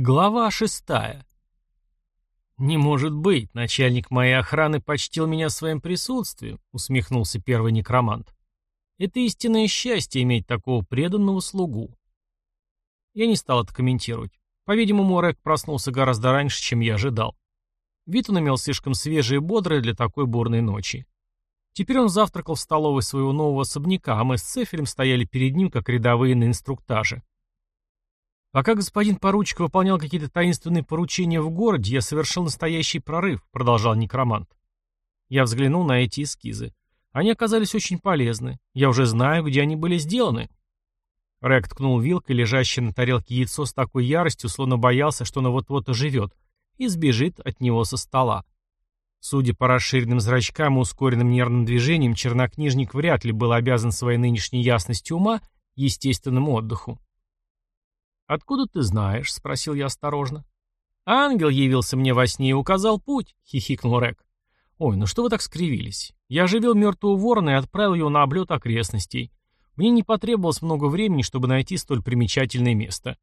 Глава шестая. «Не может быть, начальник моей охраны почтил меня своим присутствием», — усмехнулся первый некромант. «Это истинное счастье иметь такого преданного слугу». Я не стал это комментировать. По-видимому, Рек проснулся гораздо раньше, чем я ожидал. Вид он имел слишком свежий и бодрый для такой бурной ночи. Теперь он завтракал в столовой своего нового особняка, а мы с Цефелем стояли перед ним, как рядовые на инструктаже. Пока господин поручик выполнял какие-то таинственные поручения в городе, я совершил настоящий прорыв, продолжал некромант. Я взглянул на эти эскизы. Они оказались очень полезны. Я уже знаю, где они были сделаны. Рек ткнул вилкой, лежащее на тарелке яйцо с такой яростью, словно боялся, что оно вот-вот оживет, и сбежит от него со стола. Судя по расширенным зрачкам и ускоренным нервным движениям, чернокнижник вряд ли был обязан своей нынешней ясностью ума естественному отдыху. «Откуда ты знаешь?» — спросил я осторожно. «Ангел явился мне во сне и указал путь», — хихикнул Рек. «Ой, ну что вы так скривились? Я оживил мертвого ворона и отправил его на облет окрестностей. Мне не потребовалось много времени, чтобы найти столь примечательное место».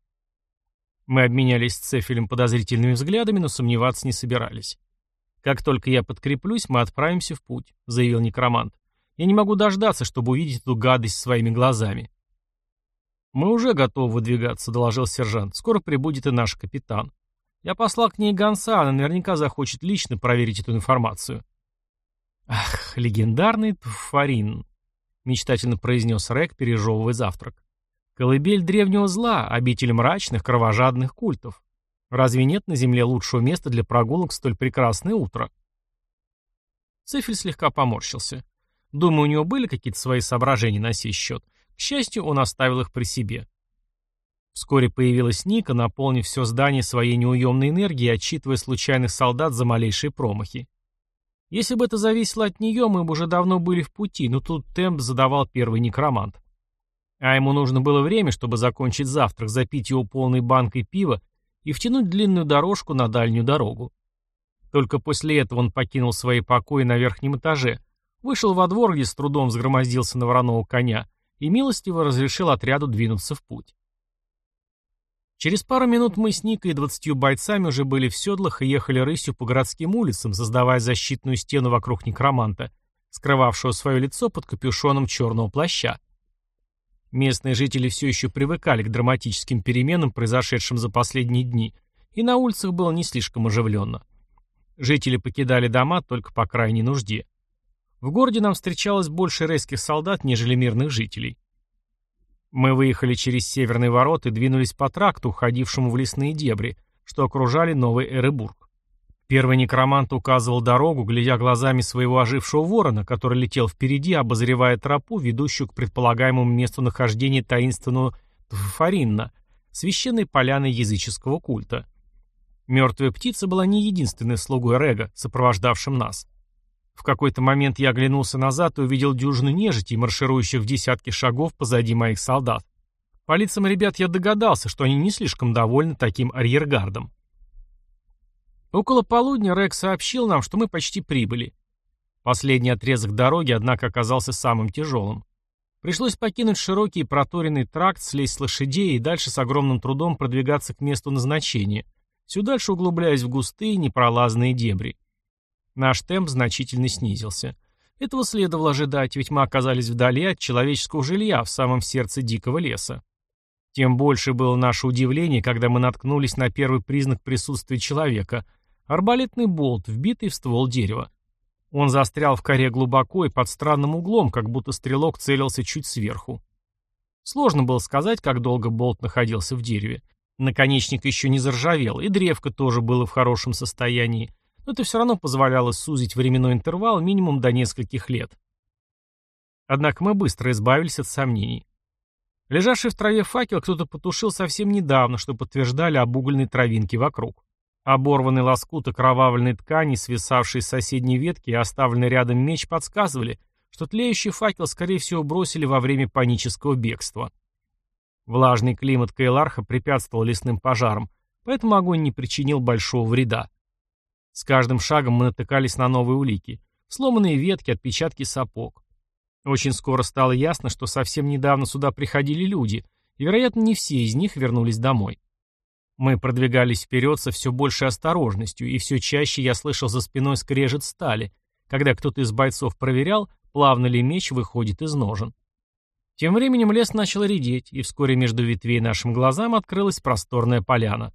Мы обменялись с Цефелем подозрительными взглядами, но сомневаться не собирались. «Как только я подкреплюсь, мы отправимся в путь», — заявил некромант. «Я не могу дождаться, чтобы увидеть эту гадость своими глазами». «Мы уже готовы выдвигаться», — доложил сержант. «Скоро прибудет и наш капитан. Я послал к ней гонца, она наверняка захочет лично проверить эту информацию». «Ах, легендарный Туфарин», — мечтательно произнес Рек, пережевывая завтрак. «Колыбель древнего зла, обитель мрачных, кровожадных культов. Разве нет на земле лучшего места для прогулок в столь прекрасное утро?» Цефель слегка поморщился. Думаю, у него были какие-то свои соображения на сей счет. К счастью, он оставил их при себе. Вскоре появилась Ника, наполнив все здание своей неуемной энергией, отчитывая случайных солдат за малейшие промахи. Если бы это зависело от нее, мы бы уже давно были в пути, но тут темп задавал первый некромант. А ему нужно было время, чтобы закончить завтрак, запить его полной банкой пива и втянуть длинную дорожку на дальнюю дорогу. Только после этого он покинул свои покои на верхнем этаже, вышел во двор, где с трудом взгромоздился на вороного коня, и милостиво разрешил отряду двинуться в путь. Через пару минут мы с Никой и двадцатью бойцами уже были в седлах и ехали рысью по городским улицам, создавая защитную стену вокруг некроманта, скрывавшего свое лицо под капюшоном черного плаща. Местные жители все еще привыкали к драматическим переменам, произошедшим за последние дни, и на улицах было не слишком оживленно. Жители покидали дома только по крайней нужде. В городе нам встречалось больше рейских солдат, нежели мирных жителей. Мы выехали через северный ворот и двинулись по тракту, уходившему в лесные дебри, что окружали Новый Эребург. Первый некромант указывал дорогу, глядя глазами своего ожившего ворона, который летел впереди, обозревая тропу, ведущую к предполагаемому месту нахождения таинственного Тфафаринна, священной поляны языческого культа. Мертвая птица была не единственной слугой Рега, сопровождавшим нас. В какой-то момент я оглянулся назад и увидел дюжину нежити, марширующих в десятки шагов позади моих солдат. По лицам ребят я догадался, что они не слишком довольны таким арьергардом. Около полудня Рек сообщил нам, что мы почти прибыли. Последний отрезок дороги, однако, оказался самым тяжелым. Пришлось покинуть широкий и проторенный тракт, слезть с лошадей и дальше с огромным трудом продвигаться к месту назначения, все дальше углубляясь в густые непролазные дебри. Наш темп значительно снизился. Этого следовало ожидать, ведь мы оказались вдали от человеческого жилья в самом сердце дикого леса. Тем больше было наше удивление, когда мы наткнулись на первый признак присутствия человека – арбалетный болт, вбитый в ствол дерева. Он застрял в коре глубоко и под странным углом, как будто стрелок целился чуть сверху. Сложно было сказать, как долго болт находился в дереве. Наконечник еще не заржавел, и древко тоже было в хорошем состоянии, но это все равно позволяло сузить временной интервал минимум до нескольких лет. Однако мы быстро избавились от сомнений. Лежавший в траве факел кто-то потушил совсем недавно, что подтверждали обугленные травинки вокруг. Оборванный лоскут окровавленной ткани, свисавший с соседней ветки и оставленный рядом меч подсказывали, что тлеющий факел, скорее всего, бросили во время панического бегства. Влажный климат Кайларха препятствовал лесным пожарам, поэтому огонь не причинил большого вреда. С каждым шагом мы натыкались на новые улики. Сломанные ветки, отпечатки сапог. Очень скоро стало ясно, что совсем недавно сюда приходили люди, и, вероятно, не все из них вернулись домой. Мы продвигались вперед со все большей осторожностью, и все чаще я слышал за спиной скрежет стали, когда кто-то из бойцов проверял, плавно ли меч выходит из ножен. Тем временем лес начал редеть, и вскоре между ветвей нашим глазам открылась просторная поляна.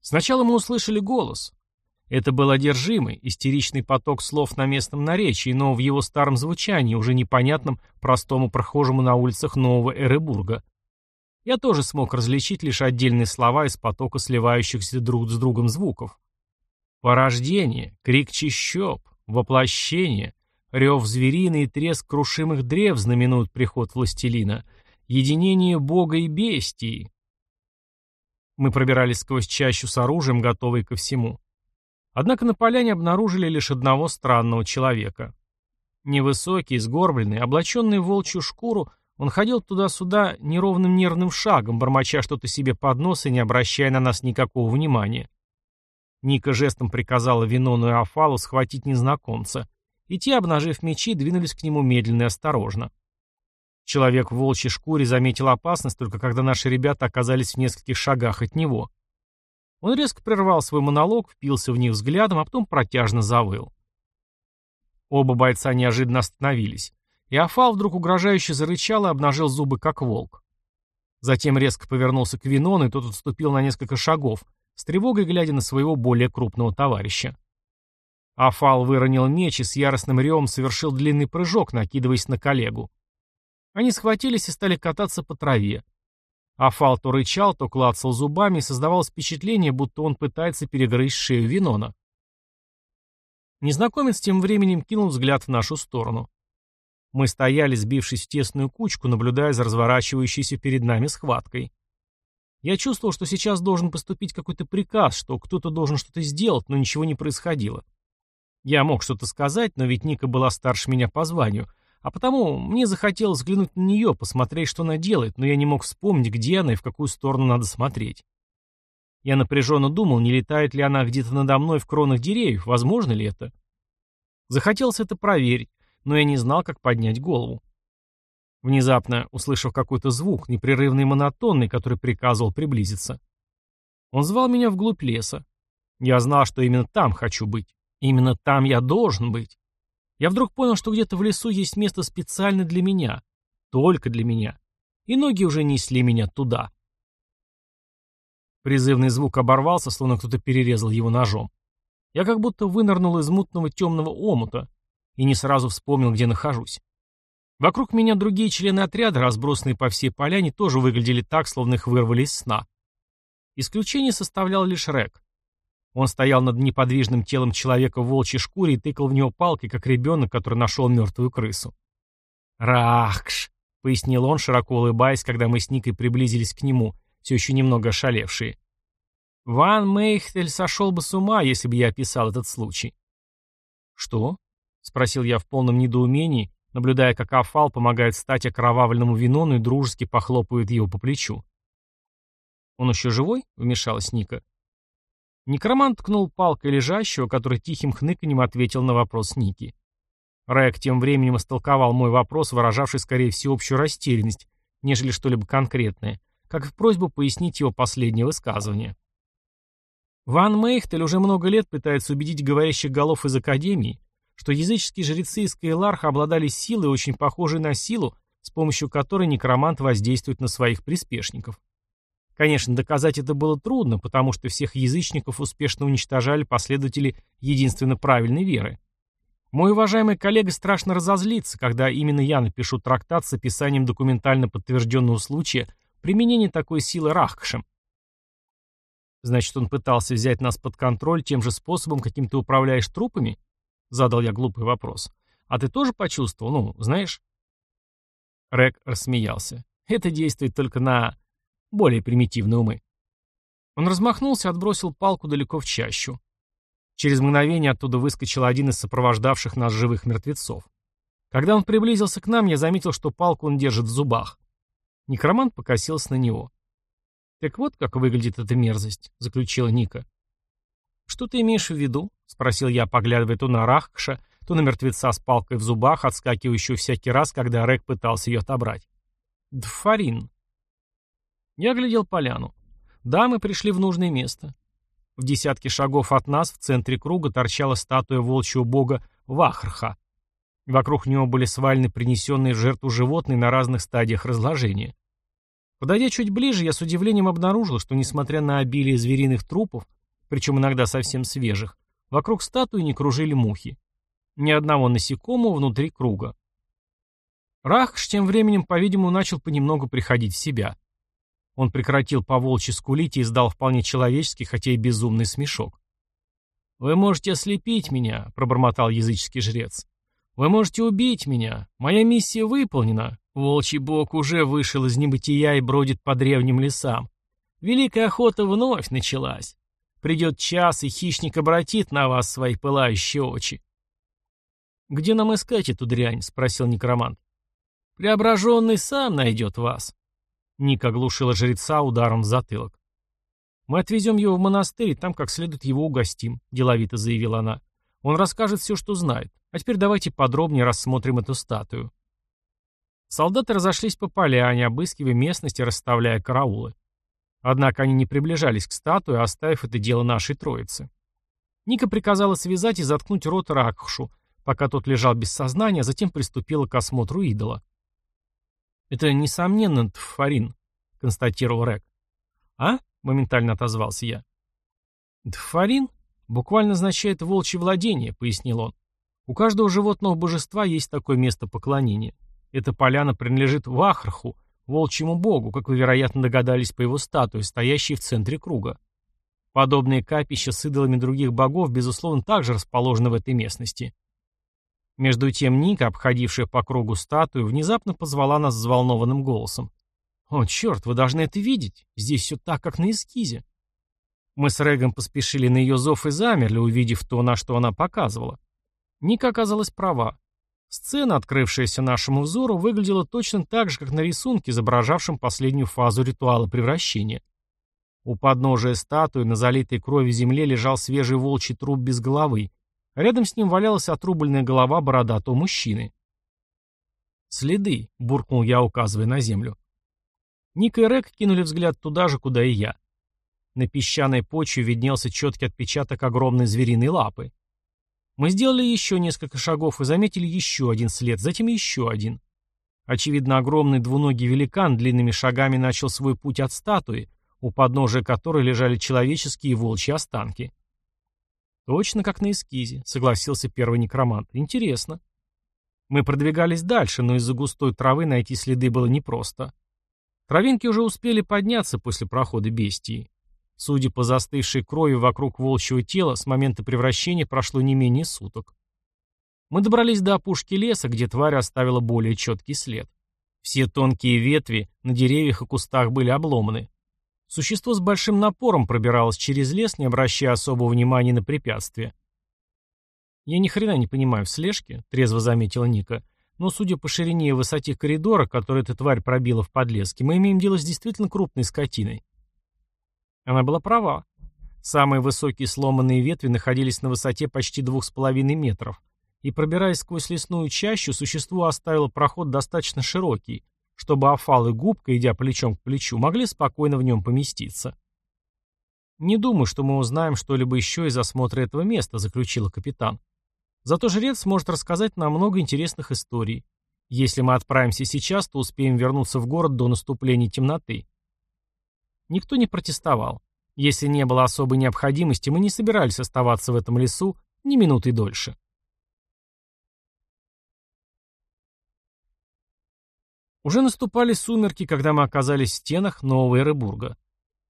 Сначала мы услышали голос. Это был одержимый, истеричный поток слов на местном наречии, но в его старом звучании, уже непонятном простому прохожему на улицах Нового Эребурга. Я тоже смог различить лишь отдельные слова из потока сливающихся друг с другом звуков. Порождение, крик чищоб, воплощение, рев звериный и треск крушимых древ знаменуют приход властелина, единение бога и бестии. Мы пробирались сквозь чащу с оружием, готовые ко всему. Однако на поляне обнаружили лишь одного странного человека. Невысокий, сгорбленный, облаченный в волчью шкуру, он ходил туда-сюда неровным нервным шагом, бормоча что-то себе под нос и не обращая на нас никакого внимания. Ника жестом приказала Винону и Афалу схватить незнакомца, и те, обнажив мечи, двинулись к нему медленно и осторожно. Человек в волчьей шкуре заметил опасность, только когда наши ребята оказались в нескольких шагах от него. Он резко прервал свой монолог, впился в них взглядом, а потом протяжно завыл. Оба бойца неожиданно остановились. И Афал вдруг угрожающе зарычал и обнажил зубы, как волк. Затем резко повернулся к Винону, и тот отступил на несколько шагов, с тревогой глядя на своего более крупного товарища. Афал выронил меч и с яростным ревом совершил длинный прыжок, накидываясь на коллегу. Они схватились и стали кататься по траве. Афал то рычал, то клацал зубами, и создавалось впечатление, будто он пытается перегрызть шею Винона. Незнакомец тем временем кинул взгляд в нашу сторону. Мы стояли, сбившись в тесную кучку, наблюдая за разворачивающейся перед нами схваткой. Я чувствовал, что сейчас должен поступить какой-то приказ, что кто-то должен что-то сделать, но ничего не происходило. Я мог что-то сказать, но ведь Ника была старше меня по званию, а потому мне захотелось взглянуть на нее, посмотреть, что она делает, но я не мог вспомнить, где она и в какую сторону надо смотреть. Я напряженно думал, не летает ли она где-то надо мной в кронах деревьев, возможно ли это. Захотелось это проверить, но я не знал, как поднять голову. Внезапно, услышав какой-то звук, непрерывный и монотонный, который приказывал приблизиться. Он звал меня вглубь леса. Я знал, что именно там хочу быть. Именно там я должен быть. Я вдруг понял, что где-то в лесу есть место специально для меня. Только для меня. И ноги уже несли меня туда. Призывный звук оборвался, словно кто-то перерезал его ножом. Я как будто вынырнул из мутного темного омута, и не сразу вспомнил, где нахожусь. Вокруг меня другие члены отряда, разбросанные по всей поляне, тоже выглядели так, словно их вырвали из сна. Исключение составлял лишь Рек. Он стоял над неподвижным телом человека в волчьей шкуре и тыкал в него палкой, как ребенок, который нашел мертвую крысу. «Рахкш!» — пояснил он, широко улыбаясь, когда мы с Никой приблизились к нему, все еще немного ошалевшие. «Ван Мейхтель сошел бы с ума, если бы я описал этот случай». «Что?» — спросил я в полном недоумении, наблюдая, как Афал помогает встать окровавленному Винону и дружески похлопывает его по плечу. «Он еще живой?» — вмешалась Ника. Некромант ткнул палкой лежащего, который тихим хныканьем ответил на вопрос Ники. Рэк тем временем истолковал мой вопрос, выражавший скорее всеобщую растерянность, нежели что-либо конкретное, как и просьбу пояснить его последнее высказывание. Ван Мейхтель уже много лет пытается убедить говорящих голов из Академии, что языческие жрецы из Кейларха обладали силой, очень похожей на силу, с помощью которой некромант воздействует на своих приспешников. Конечно, доказать это было трудно, потому что всех язычников успешно уничтожали последователи единственно правильной веры. Мой уважаемый коллега страшно разозлится, когда именно я напишу трактат с описанием документально подтвержденного случая применения такой силы Рахкшем. Значит, он пытался взять нас под контроль тем же способом, каким ты управляешь трупами? Задал я глупый вопрос. А ты тоже почувствовал, ну, знаешь? Рек рассмеялся. Это действует только на более примитивные умы. Он размахнулся и отбросил палку далеко в чащу. Через мгновение оттуда выскочил один из сопровождавших нас живых мертвецов. Когда он приблизился к нам, я заметил, что палку он держит в зубах. Некромант покосился на него. «Так вот, как выглядит эта мерзость», — заключила Ника. «Что ты имеешь в виду?» — спросил я, поглядывая то на Рахкша, то на мертвеца с палкой в зубах, отскакивающую всякий раз, когда Рек пытался ее отобрать. «Дфарин». Я глядел поляну. Да, мы пришли в нужное место. В десятке шагов от нас в центре круга торчала статуя волчьего бога Вахрха. Вокруг него были свалены принесенные в жертву животные на разных стадиях разложения. Подойдя чуть ближе, я с удивлением обнаружил, что, несмотря на обилие звериных трупов, причем иногда совсем свежих, вокруг статуи не кружили мухи. Ни одного насекомого внутри круга. Рахш тем временем, по-видимому, начал понемногу приходить в себя. Он прекратил поволчьи скулить и издал вполне человеческий, хотя и безумный смешок. «Вы можете ослепить меня», — пробормотал языческий жрец. «Вы можете убить меня. Моя миссия выполнена. Волчий бог уже вышел из небытия и бродит по древним лесам. Великая охота вновь началась. Придет час, и хищник обратит на вас свои пылающие очи». «Где нам искать эту дрянь?» — спросил некромант. «Преображенный сам найдет вас». Ник оглушила жреца ударом в затылок. «Мы отвезем его в монастырь, и там как следует его угостим», — деловито заявила она. «Он расскажет все, что знает. А теперь давайте подробнее рассмотрим эту статую». Солдаты разошлись по поляне, обыскивая местность и расставляя караулы. Однако они не приближались к статуе, оставив это дело нашей троицы. Ника приказала связать и заткнуть рот Ракхшу, пока тот лежал без сознания, а затем приступила к осмотру идола. «Это, несомненно, Тфарин», — констатировал Рек. «А?» — моментально отозвался я. «Тфарин буквально означает «волчье владение», — пояснил он. «У каждого животного божества есть такое место поклонения. Эта поляна принадлежит Вахрху, волчьему богу, как вы, вероятно, догадались по его статуе, стоящей в центре круга. Подобные капища с идолами других богов, безусловно, также расположены в этой местности. Между тем Ника, обходившая по кругу статую, внезапно позвала нас взволнованным голосом. «О, черт, вы должны это видеть! Здесь все так, как на эскизе!» Мы с Регом поспешили на ее зов и замерли, увидев то, на что она показывала. Ника оказалась права. Сцена, открывшаяся нашему взору, выглядела точно так же, как на рисунке, изображавшем последнюю фазу ритуала превращения. У подножия статуи на залитой кровью земле лежал свежий волчий труп без головы, Рядом с ним валялась отрубленная голова бородатого мужчины. «Следы», — буркнул я, указывая на землю. Ник и Рек кинули взгляд туда же, куда и я. На песчаной почве виднелся четкий отпечаток огромной звериной лапы. Мы сделали еще несколько шагов и заметили еще один след, затем еще один. Очевидно, огромный двуногий великан длинными шагами начал свой путь от статуи, у подножия которой лежали человеческие и волчьи останки. Точно как на эскизе, согласился первый некромант. Интересно. Мы продвигались дальше, но из-за густой травы найти следы было непросто. Травинки уже успели подняться после прохода бестии. Судя по застывшей крови вокруг волчьего тела, с момента превращения прошло не менее суток. Мы добрались до опушки леса, где тварь оставила более четкий след. Все тонкие ветви на деревьях и кустах были обломаны. Существо с большим напором пробиралось через лес, не обращая особого внимания на препятствия. «Я ни хрена не понимаю в слежке», — трезво заметила Ника. «Но судя по ширине и высоте коридора, который эта тварь пробила в подлеске, мы имеем дело с действительно крупной скотиной». Она была права. Самые высокие сломанные ветви находились на высоте почти двух с половиной метров, и, пробираясь сквозь лесную чащу, существо оставило проход достаточно широкий, чтобы Афал и Губка, идя плечом к плечу, могли спокойно в нем поместиться. «Не думаю, что мы узнаем что-либо еще из осмотра этого места», — заключила капитан. «Зато жрец сможет рассказать нам много интересных историй. Если мы отправимся сейчас, то успеем вернуться в город до наступления темноты». Никто не протестовал. Если не было особой необходимости, мы не собирались оставаться в этом лесу ни минуты дольше. Уже наступали сумерки, когда мы оказались в стенах Нового Эребурга.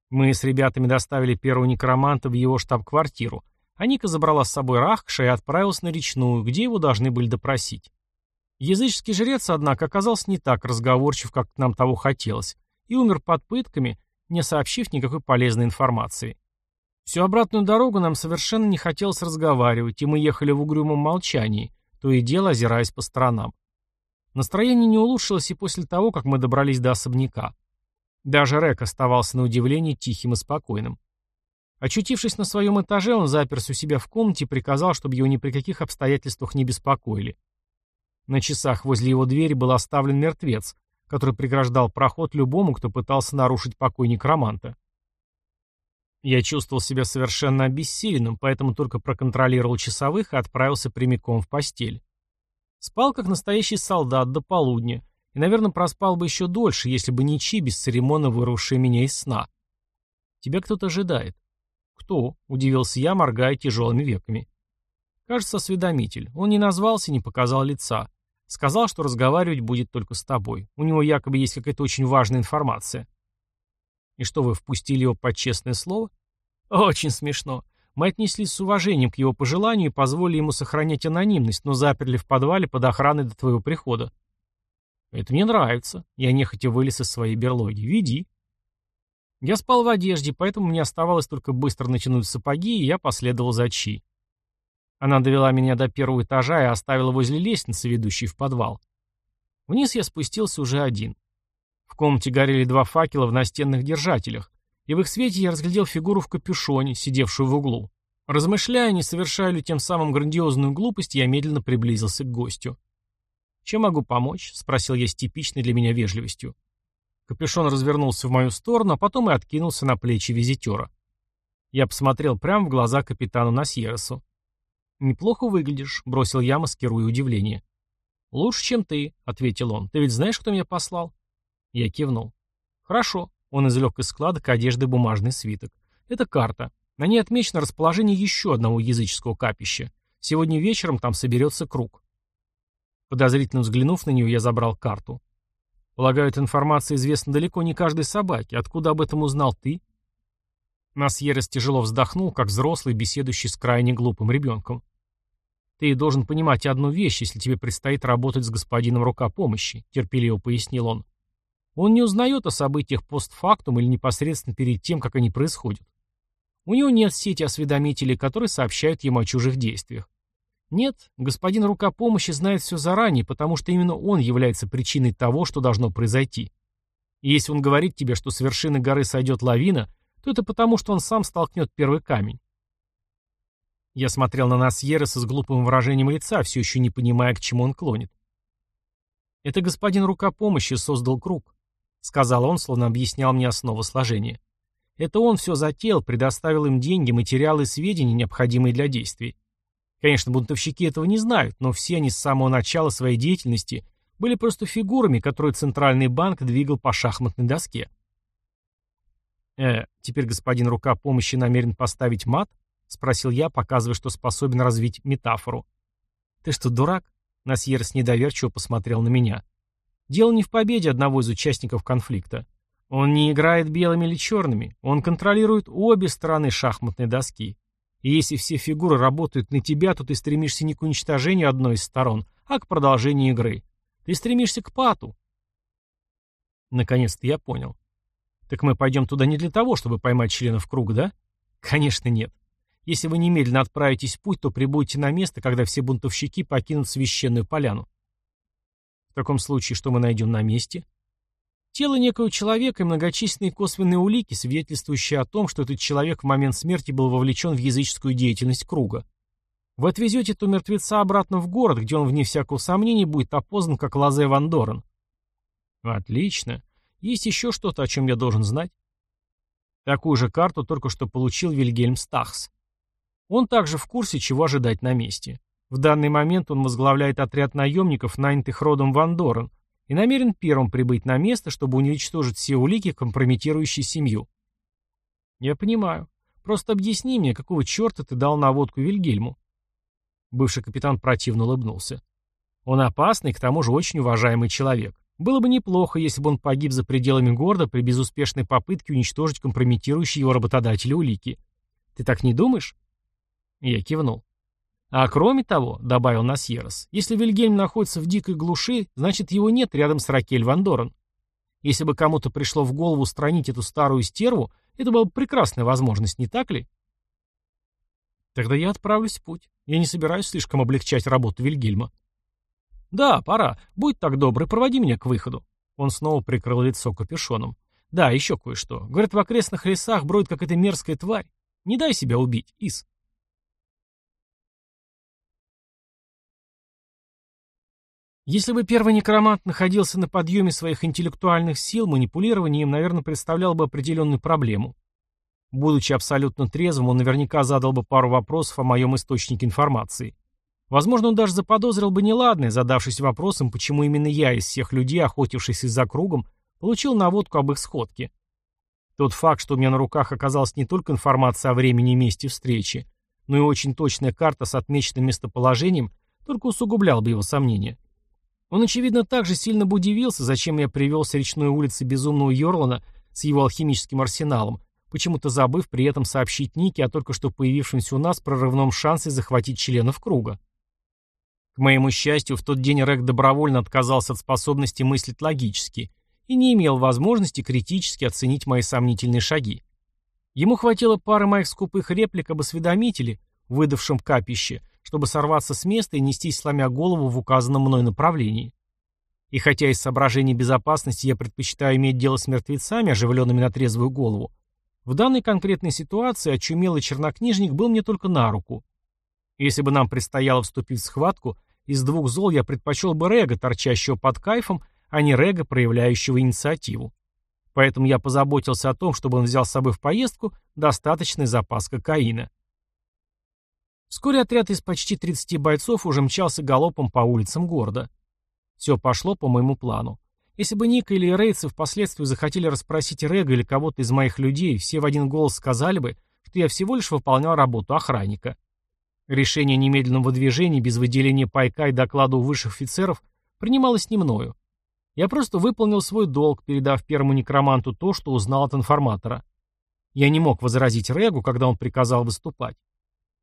Мы с ребятами доставили первого некроманта в его штаб-квартиру, а Ника забрала с собой Рахкша и отправилась на речную, где его должны были допросить. Языческий жрец, однако, оказался не так разговорчив, как нам того хотелось, и умер под пытками, не сообщив никакой полезной информации. Всю обратную дорогу нам совершенно не хотелось разговаривать, и мы ехали в угрюмом молчании, то и дело озираясь по сторонам. Настроение не улучшилось и после того, как мы добрались до особняка. Даже Рек оставался на удивление тихим и спокойным. Очутившись на своем этаже, он заперся у себя в комнате и приказал, чтобы его ни при каких обстоятельствах не беспокоили. На часах возле его двери был оставлен мертвец, который преграждал проход любому, кто пытался нарушить покой некроманта. Я чувствовал себя совершенно обессиленным, поэтому только проконтролировал часовых и отправился прямиком в постель. Спал как настоящий солдат до полудня, и, наверное, проспал бы еще дольше, если бы не Чи, бесцеремонно вырвавшая меня из сна. Тебя кто-то ожидает. Кто? Удивился я, моргая тяжелыми веками. Кажется, осведомитель. Он не назвался, не показал лица. Сказал, что разговаривать будет только с тобой. У него якобы есть какая-то очень важная информация. И что, вы впустили его под честное слово? Очень смешно. Мы отнеслись с уважением к его пожеланию и позволили ему сохранять анонимность, но заперли в подвале под охраной до твоего прихода. Это мне нравится. Я нехотя вылез из своей берлоги. Веди. Я спал в одежде, поэтому мне оставалось только быстро натянуть сапоги, и я последовал за Чи. Она довела меня до первого этажа и оставила возле лестницы, ведущей в подвал. Вниз я спустился уже один. В комнате горели два факела в настенных держателях, и в их свете я разглядел фигуру в капюшоне, сидевшую в углу. Размышляя, не совершая ли тем самым грандиозную глупость, я медленно приблизился к гостю. «Чем могу помочь?» — спросил я с типичной для меня вежливостью. Капюшон развернулся в мою сторону, а потом и откинулся на плечи визитера. Я посмотрел прямо в глаза капитану Насьересу. «Неплохо выглядишь», — бросил я, маскируя удивление. «Лучше, чем ты», — ответил он. «Ты ведь знаешь, кто меня послал?» Я кивнул. «Хорошо». Он извлек из складок одежды бумажный свиток. «Это карта. На ней отмечено расположение еще одного языческого капища. Сегодня вечером там соберется круг». Подозрительно взглянув на нее, я забрал карту. Полагаю, эта информация известна далеко не каждой собаке. Откуда об этом узнал ты? Насьерес тяжело вздохнул, как взрослый, беседующий с крайне глупым ребенком. «Ты должен понимать одну вещь, если тебе предстоит работать с господином рука помощи», — терпеливо пояснил он. «Он не узнает о событиях постфактум или непосредственно перед тем, как они происходят. У него нет сети осведомителей, которые сообщают ему о чужих действиях. Нет, господин рука помощи знает все заранее, потому что именно он является причиной того, что должно произойти. И если он говорит тебе, что с вершины горы сойдет лавина, то это потому, что он сам столкнет первый камень. Я смотрел на нас Ереса с глупым выражением лица, все еще не понимая, к чему он клонит. «Это господин рука помощи создал круг», — сказал он, словно объяснял мне основу сложения. «Это он все затеял, предоставил им деньги, материалы и сведения, необходимые для действий. Конечно, бунтовщики этого не знают, но все они с самого начала своей деятельности были просто фигурами, которые Центральный банк двигал по шахматной доске. «Э, теперь господин рука помощи намерен поставить мат?» — спросил я, показывая, что способен развить метафору. «Ты что, дурак?» — Насьерс недоверчиво посмотрел на меня. «Дело не в победе одного из участников конфликта. Он не играет белыми или черными, он контролирует обе стороны шахматной доски. И если все фигуры работают на тебя, то ты стремишься не к уничтожению одной из сторон, а к продолжению игры. Ты стремишься к пату. Наконец-то я понял. Так мы пойдем туда не для того, чтобы поймать членов круга, да? Конечно, нет. Если вы немедленно отправитесь в путь, то прибудете на место, когда все бунтовщики покинут священную поляну. Таком случае, что мы найдем на месте? Тело некого человека и многочисленные косвенные улики, свидетельствующие о том, что этот человек в момент смерти был вовлечен в языческую деятельность круга. Вы отвезете этого мертвеца обратно в город, где он, вне всякого сомнения, будет опознан как Лазе Ван Дорен. Отлично. Есть еще что-то, о чем я должен знать? Такую же карту только что получил Вильгельм Стахс. Он также в курсе, чего ожидать на месте. В данный момент он возглавляет отряд наемников, нанятых родом Ван Дорен, и намерен первым прибыть на место, чтобы уничтожить все улики, компрометирующие семью. Я понимаю. Просто объясни мне, какого черта ты дал наводку Вильгельму? Бывший капитан противно улыбнулся. Он опасный, к тому же очень уважаемый человек. Было бы неплохо, если бы он погиб за пределами города при безуспешной попытке уничтожить компрометирующие его работодателя улики. Ты так не думаешь? Я кивнул. А кроме того, добавил Насьерос, если Вильгельм находится в дикой глуши, значит его нет рядом с Ракель Ван Дорен. Если бы кому-то пришло в голову устранить эту старую стерву, это была бы прекрасная возможность, не так ли? Тогда я отправлюсь в путь. Я не собираюсь слишком облегчать работу Вильгельма. Да, пора. Будь так добр и проводи меня к выходу. Он снова прикрыл лицо капюшоном. Да, еще кое-что. Говорят, в окрестных лесах бродит какая-то мерзкая тварь. Не дай себя убить, Ис. Если бы первый некромант находился на подъеме своих интеллектуальных сил, манипулирование им, наверное, представляло бы определенную проблему. Будучи абсолютно трезвым, он наверняка задал бы пару вопросов о моем источнике информации. Возможно, он даже заподозрил бы неладное, задавшись вопросом, почему именно я из всех людей, охотившихся за кругом, получил наводку об их сходке. Тот факт, что у меня на руках оказалась не только информация о времени и месте встречи, но и очень точная карта с отмеченным местоположением, только усугублял бы его сомнения. Он, очевидно, также сильно бы удивился, зачем я привел с речной улицы безумного Йорлана с его алхимическим арсеналом, почему-то забыв при этом сообщить Нике о только что появившемся у нас прорывном шансе захватить членов круга. К моему счастью, в тот день Рэг добровольно отказался от способности мыслить логически и не имел возможности критически оценить мои сомнительные шаги. Ему хватило пары моих скупых реплик об осведомителе, выдавшем капище, чтобы сорваться с места и нестись, сломя голову в указанном мной направлении. И хотя из соображений безопасности я предпочитаю иметь дело с мертвецами, оживленными на трезвую голову, в данной конкретной ситуации очумелый чернокнижник был мне только на руку. Если бы нам предстояло вступить в схватку, из двух зол я предпочел бы Рега, торчащего под кайфом, а не Рега, проявляющего инициативу. Поэтому я позаботился о том, чтобы он взял с собой в поездку достаточный запас кокаина. Вскоре отряд из почти 30 бойцов уже мчался галопом по улицам города. Все пошло по моему плану. Если бы Ника или Рейцы впоследствии захотели расспросить Рега или кого-то из моих людей, все в один голос сказали бы, что я всего лишь выполнял работу охранника. Решение о немедленном выдвижении без выделения пайка и доклада у высших офицеров принималось не мною. Я просто выполнил свой долг, передав первому некроманту то, что узнал от информатора. Я не мог возразить Регу, когда он приказал выступать.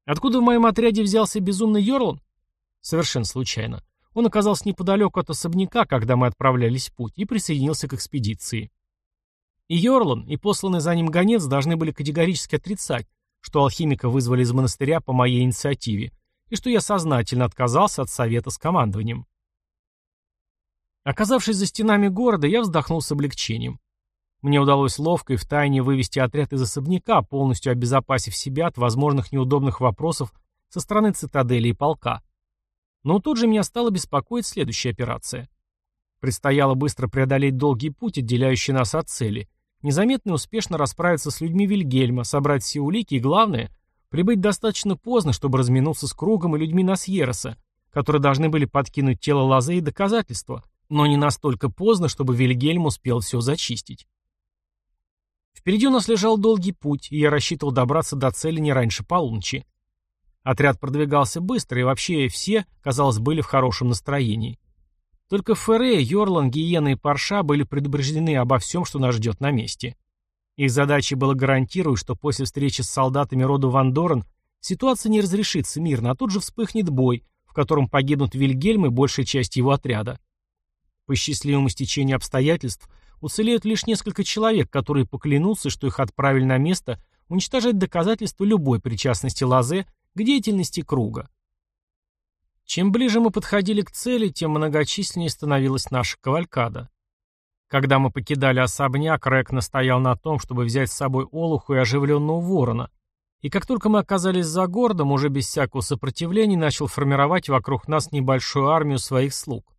Откуда в моем отряде взялся безумный Йорлан? Совершенно случайно. Он оказался неподалеку от особняка, когда мы отправлялись в путь, и присоединился к экспедиции. И Йорлан, и посланный за ним гонец должны были категорически отрицать, что алхимика вызвали из монастыря по моей инициативе, и что я сознательно отказался от совета с командованием. Оказавшись за стенами города, я вздохнул с облегчением. Мне удалось ловко и втайне вывести отряд из особняка, полностью обезопасив себя от возможных неудобных вопросов со стороны цитадели и полка. Но тут же меня стала беспокоить следующая операция. Предстояло быстро преодолеть долгий путь, отделяющий нас от цели, незаметно и успешно расправиться с людьми Вильгельма, собрать все улики и, главное, прибыть достаточно поздно, чтобы разминуться с кругом и людьми Насьероса, которые должны были подкинуть тело Лозы и доказательства, но не настолько поздно, чтобы Вильгельм успел все зачистить. Впереди у нас лежал долгий путь, и я рассчитывал добраться до цели не раньше полуночи. Отряд продвигался быстро, и вообще все, казалось, были в хорошем настроении. Только Ферре, Йорлан, Гиена и Парша были предупреждены обо всем, что нас ждет на месте. Их задачей было гарантировать, что после встречи с солдатами рода Ван Дорен ситуация не разрешится мирно, а тут же вспыхнет бой, в котором погибнут Вильгельм и большая часть его отряда. По счастливому стечению обстоятельств уцелеют лишь несколько человек, которые поклянутся, что их отправили на место уничтожать доказательства любой причастности Лазе к деятельности круга. Чем ближе мы подходили к цели, тем многочисленнее становилась наша кавалькада. Когда мы покидали особняк, Рэк настоял на том, чтобы взять с собой Олуху и оживленного ворона, и как только мы оказались за городом, уже без всякого сопротивления начал формировать вокруг нас небольшую армию своих слуг.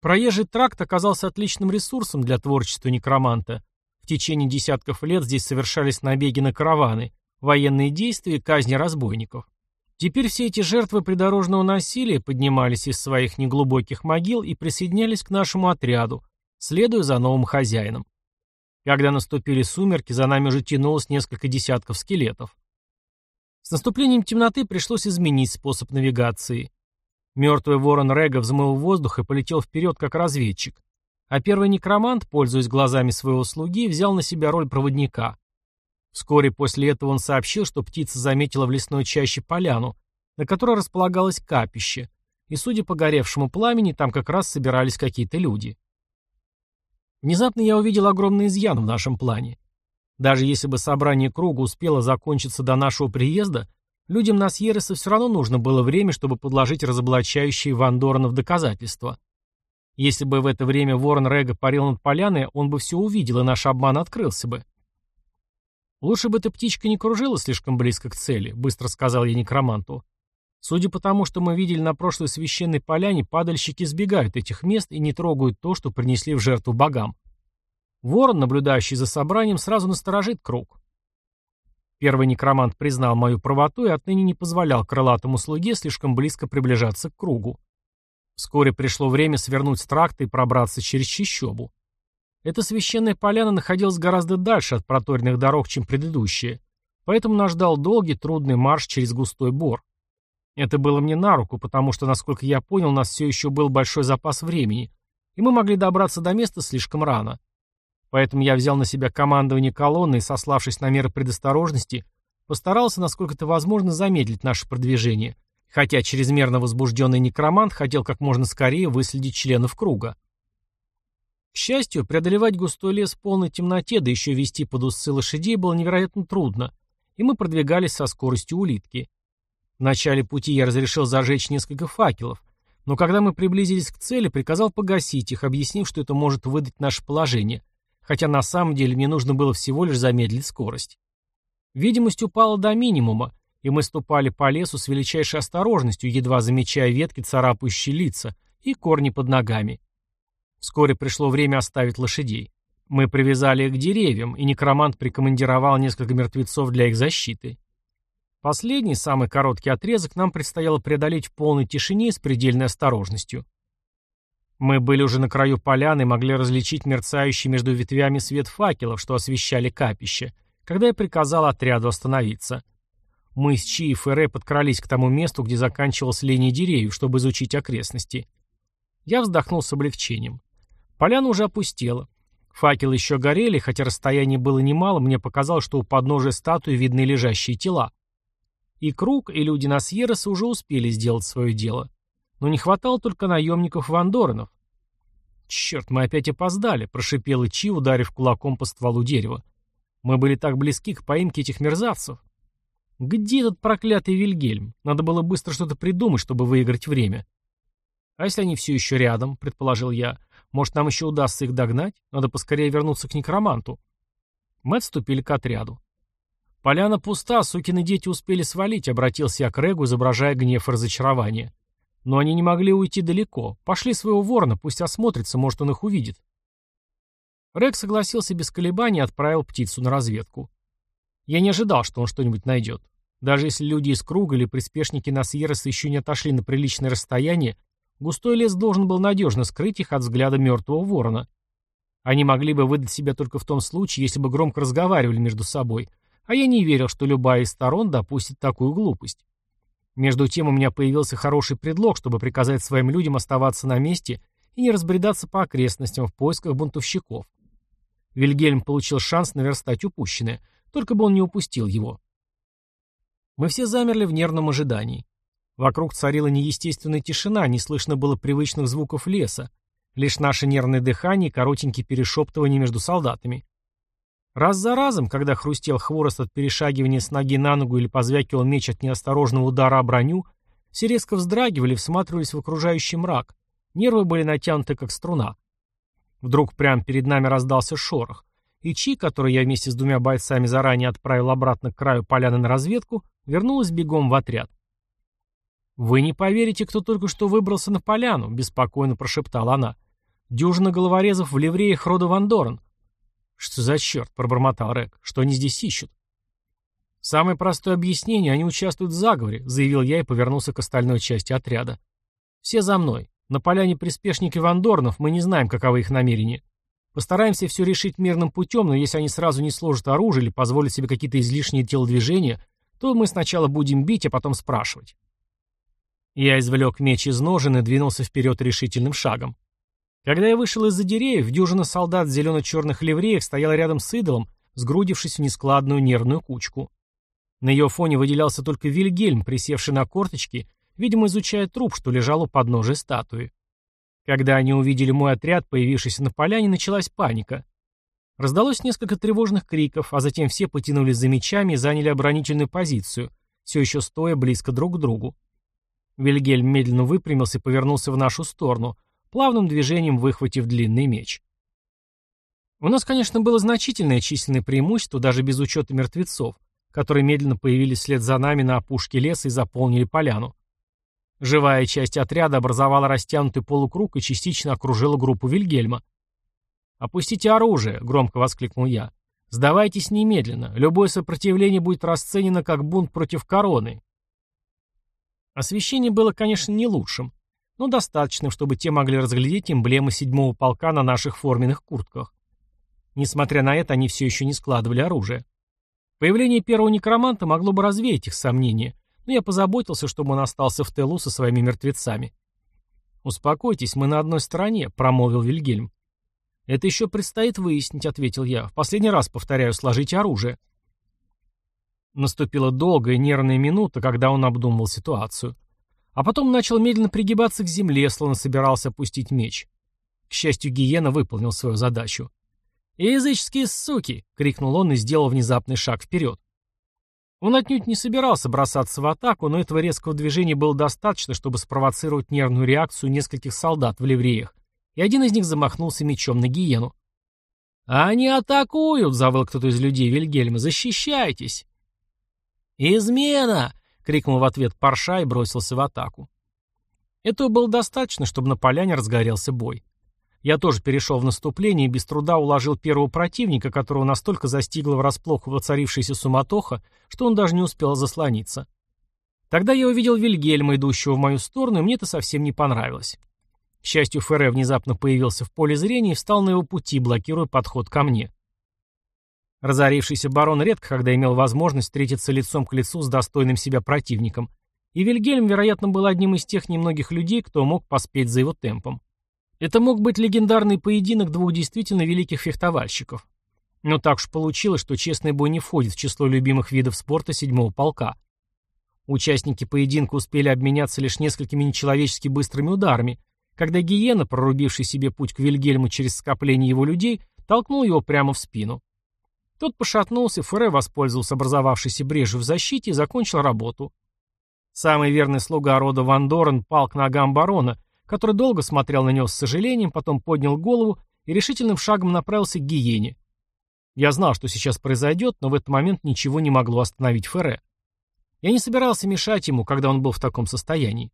Проезжий тракт оказался отличным ресурсом для творчества некроманта. В течение десятков лет здесь совершались набеги на караваны, военные действия и казни разбойников. Теперь все эти жертвы придорожного насилия поднимались из своих неглубоких могил и присоединялись к нашему отряду, следуя за новым хозяином. Когда наступили сумерки, за нами уже тянулось несколько десятков скелетов. С наступлением темноты пришлось изменить способ навигации. Мертвый ворон Рега взмыл в воздух и полетел вперед, как разведчик. А первый некромант, пользуясь глазами своего слуги, взял на себя роль проводника. Вскоре после этого он сообщил, что птица заметила в лесной чаще поляну, на которой располагалось капище, и, судя по горевшему пламени, там как раз собирались какие-то люди. Внезапно я увидел огромный изъян в нашем плане. Даже если бы собрание круга успело закончиться до нашего приезда, Людям Насьереса все равно нужно было время, чтобы подложить разоблачающие Ван Дорна в доказательства. Если бы в это время ворон Рега парил над поляной, он бы все увидел, и наш обман открылся бы. «Лучше бы эта птичка не кружила слишком близко к цели», — быстро сказал я некроманту. «Судя по тому, что мы видели на прошлой священной поляне, падальщики избегают этих мест и не трогают то, что принесли в жертву богам. Ворон, наблюдающий за собранием, сразу насторожит круг. Первый некромант признал мою правоту и отныне не позволял крылатому слуге слишком близко приближаться к кругу. Вскоре пришло время свернуть с тракта и пробраться через чищобу. Эта священная поляна находилась гораздо дальше от проторенных дорог, чем предыдущие, поэтому нас ждал долгий, трудный марш через густой бор. Это было мне на руку, потому что, насколько я понял, у нас все еще был большой запас времени, и мы могли добраться до места слишком рано. Поэтому я взял на себя командование колонны и, сославшись на меры предосторожности, постарался, насколько это возможно, замедлить наше продвижение, хотя чрезмерно возбужденный некромант хотел как можно скорее выследить членов круга. К счастью, преодолевать густой лес в полной темноте, да еще вести под усы лошадей было невероятно трудно, и мы продвигались со скоростью улитки. В начале пути я разрешил зажечь несколько факелов, но когда мы приблизились к цели, приказал погасить их, объяснив, что это может выдать наше положение, хотя на самом деле мне нужно было всего лишь замедлить скорость. Видимость упала до минимума, и мы ступали по лесу с величайшей осторожностью, едва замечая ветки, царапающие лица, и корни под ногами. Вскоре пришло время оставить лошадей. Мы привязали их к деревьям, и некромант прикомандировал несколько мертвецов для их защиты. Последний, самый короткий отрезок нам предстояло преодолеть в полной тишине и с предельной осторожностью. Мы были уже на краю поляны и могли различить мерцающий между ветвями свет факелов, что освещали капище, когда я приказал отряду остановиться. Мы с Чи и Ферре подкрались к тому месту, где заканчивалась линия деревьев, чтобы изучить окрестности. Я вздохнул с облегчением. Поляна уже опустела. Факелы еще горели, хотя расстояние было немало, мне показалось, что у подножия статуи видны лежащие тела. И Круг, и люди Насьероса уже успели сделать свое дело. Но не хватало только наемников Вандоренов. «Черт, мы опять опоздали», — прошипел Ичи, ударив кулаком по стволу дерева. «Мы были так близки к поимке этих мерзавцев». «Где этот проклятый Вильгельм? Надо было быстро что-то придумать, чтобы выиграть время». «А если они все еще рядом?» — предположил я. «Может, нам еще удастся их догнать? Надо поскорее вернуться к некроманту». Мы отступили к отряду. «Поляна пуста, сукины дети успели свалить», — обратился я к Регу, изображая гнев и разочарование. Но они не могли уйти далеко. Пошли своего ворона, пусть осмотрится, может, он их увидит. Рек согласился без колебаний и отправил птицу на разведку. Я не ожидал, что он что-нибудь найдет. Даже если люди из круга или приспешники Насьереса еще не отошли на приличное расстояние, густой лес должен был надежно скрыть их от взгляда мертвого ворона. Они могли бы выдать себя только в том случае, если бы громко разговаривали между собой, а я не верил, что любая из сторон допустит такую глупость. Между тем у меня появился хороший предлог, чтобы приказать своим людям оставаться на месте и не разбредаться по окрестностям в поисках бунтовщиков. Вильгельм получил шанс наверстать упущенное, только бы он не упустил его. Мы все замерли в нервном ожидании. Вокруг царила неестественная тишина, не слышно было привычных звуков леса, лишь наше нервное дыхание и коротенькие перешептывания между солдатами. Раз за разом, когда хрустел хворост от перешагивания с ноги на ногу или позвякивал меч от неосторожного удара о броню, все резко вздрагивали всматривались в окружающий мрак. Нервы были натянуты, как струна. Вдруг прямо перед нами раздался шорох. И Чи, который я вместе с двумя бойцами заранее отправил обратно к краю поляны на разведку, вернулась бегом в отряд. «Вы не поверите, кто только что выбрался на поляну», — беспокойно прошептала она. «Дюжина головорезов в ливреях рода Вандорн. «Что за черт?» — пробормотал Рек. «Что они здесь ищут?» «Самое простое объяснение — они участвуют в заговоре», — заявил я и повернулся к остальной части отряда. «Все за мной. На поляне приспешники Вандорнов, мы не знаем, каковы их намерения. Постараемся все решить мирным путем, но если они сразу не сложат оружие или позволят себе какие-то излишние телодвижения, то мы сначала будем бить, а потом спрашивать». Я извлек меч из ножен и двинулся вперед решительным шагом. Когда я вышел из-за деревьев, дюжина солдат в зелено-черных ливреях стояла рядом с идолом, сгрудившись в нескладную нервную кучку. На ее фоне выделялся только Вильгельм, присевший на корточки, видимо, изучая труп, что лежал у подножия статуи. Когда они увидели мой отряд, появившийся на поляне, началась паника. Раздалось несколько тревожных криков, а затем все потянулись за мечами и заняли оборонительную позицию, все еще стоя близко друг к другу. Вильгельм медленно выпрямился и повернулся в нашу сторону, плавным движением выхватив длинный меч. У нас, конечно, было значительное численное преимущество, даже без учета мертвецов, которые медленно появились вслед за нами на опушке леса и заполнили поляну. Живая часть отряда образовала растянутый полукруг и частично окружила группу Вильгельма. «Опустите оружие!» — громко воскликнул я. Сдавайтесь немедленно. Любое сопротивление будет расценено как бунт против короны. Освещение было, конечно, не лучшим, но достаточным, чтобы те могли разглядеть эмблемы седьмого полка на наших форменных куртках. Несмотря на это, они все еще не складывали оружие. Появление первого некроманта могло бы развеять их сомнения, но я позаботился, чтобы он остался в тылу со своими мертвецами. «Успокойтесь, мы на одной стороне», — промолвил Вильгельм. «Это еще предстоит выяснить», — ответил я. «В последний раз, повторяю, сложите оружие». Наступила долгая нервная минута, когда он обдумывал ситуацию. А потом начал медленно пригибаться к земле, словно собирался опустить меч. К счастью, Гиена выполнил свою задачу. «Языческие суки!» — крикнул он и сделал внезапный шаг вперед. Он отнюдь не собирался бросаться в атаку, но этого резкого движения было достаточно, чтобы спровоцировать нервную реакцию нескольких солдат в ливреях, и один из них замахнулся мечом на гиену. «Они атакуют!» — завыл кто-то из людей Вильгельма. «Защищайтесь!» «Измена!» — крикнул в ответ Парша и бросился в атаку. Этого было достаточно, чтобы на поляне разгорелся бой. Я тоже перешел в наступление и без труда уложил первого противника, которого настолько застигла врасплох воцарившаяся суматоха, что он даже не успел заслониться. Тогда я увидел Вильгельма, идущего в мою сторону, и мне это совсем не понравилось. К счастью, Ферре внезапно появился в поле зрения и встал на его пути, блокируя подход ко мне. Разорившийся барон редко когда имел возможность встретиться лицом к лицу с достойным себя противником, и Вильгельм, вероятно, был одним из тех немногих людей, кто мог поспеть за его темпом. Это мог быть легендарный поединок двух действительно великих фехтовальщиков. Но так уж получилось, что честный бой не входит в число любимых видов спорта седьмого полка. Участники поединка успели обменяться лишь несколькими нечеловечески быстрыми ударами, когда Гиена, прорубивший себе путь к Вильгельму через скопление его людей, толкнул его прямо в спину. Тот пошатнулся, Ферре воспользовался образовавшейся брежью в защите и закончил работу. Самый верный слуга рода Ван Дорен пал к ногам барона, который долго смотрел на него с сожалением, потом поднял голову и решительным шагом направился к гиене. Я знал, что сейчас произойдет, но в этот момент ничего не могло остановить Ферре. Я не собирался мешать ему, когда он был в таком состоянии.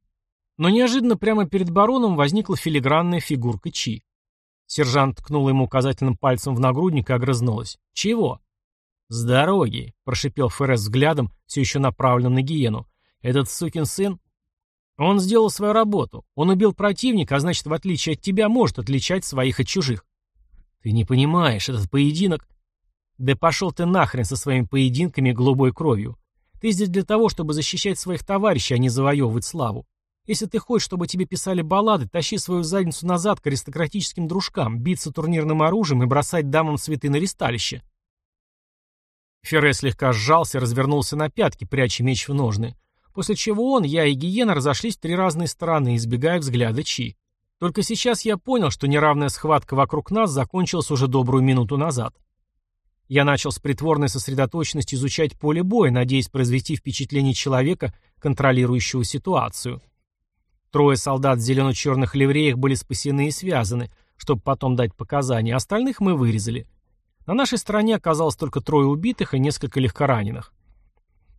Но неожиданно прямо перед бароном возникла филигранная фигурка Чи. Сержант ткнул ему указательным пальцем в нагрудник и огрызнулась. «Чего?» «С дороги», — прошипел Феррес взглядом, все еще направленным на гиену. «Этот сукин сын он сделал свою работу. Он убил противника, а значит, в отличие от тебя, может отличать своих от чужих. Ты не понимаешь, этот поединок... Да пошел ты нахрен со своими поединками голубой кровью. Ты здесь для того, чтобы защищать своих товарищей, а не завоевывать славу. Если ты хочешь, чтобы тебе писали баллады, тащи свою задницу назад к аристократическим дружкам, биться турнирным оружием и бросать дамам цветы на ристалище. Ферре слегка сжался развернулся на пятки, пряча меч в ножны. После чего он, я и Гиена разошлись в три разные стороны, избегая взгляда Чи. Только сейчас я понял, что неравная схватка вокруг нас закончилась уже добрую минуту назад. Я начал с притворной сосредоточенностью изучать поле боя, надеясь произвести впечатление человека, контролирующего ситуацию. Трое солдат в зелено-черных ливреях были спасены и связаны, чтобы потом дать показания, остальных мы вырезали. На нашей стороне оказалось только трое убитых и несколько легкораненых.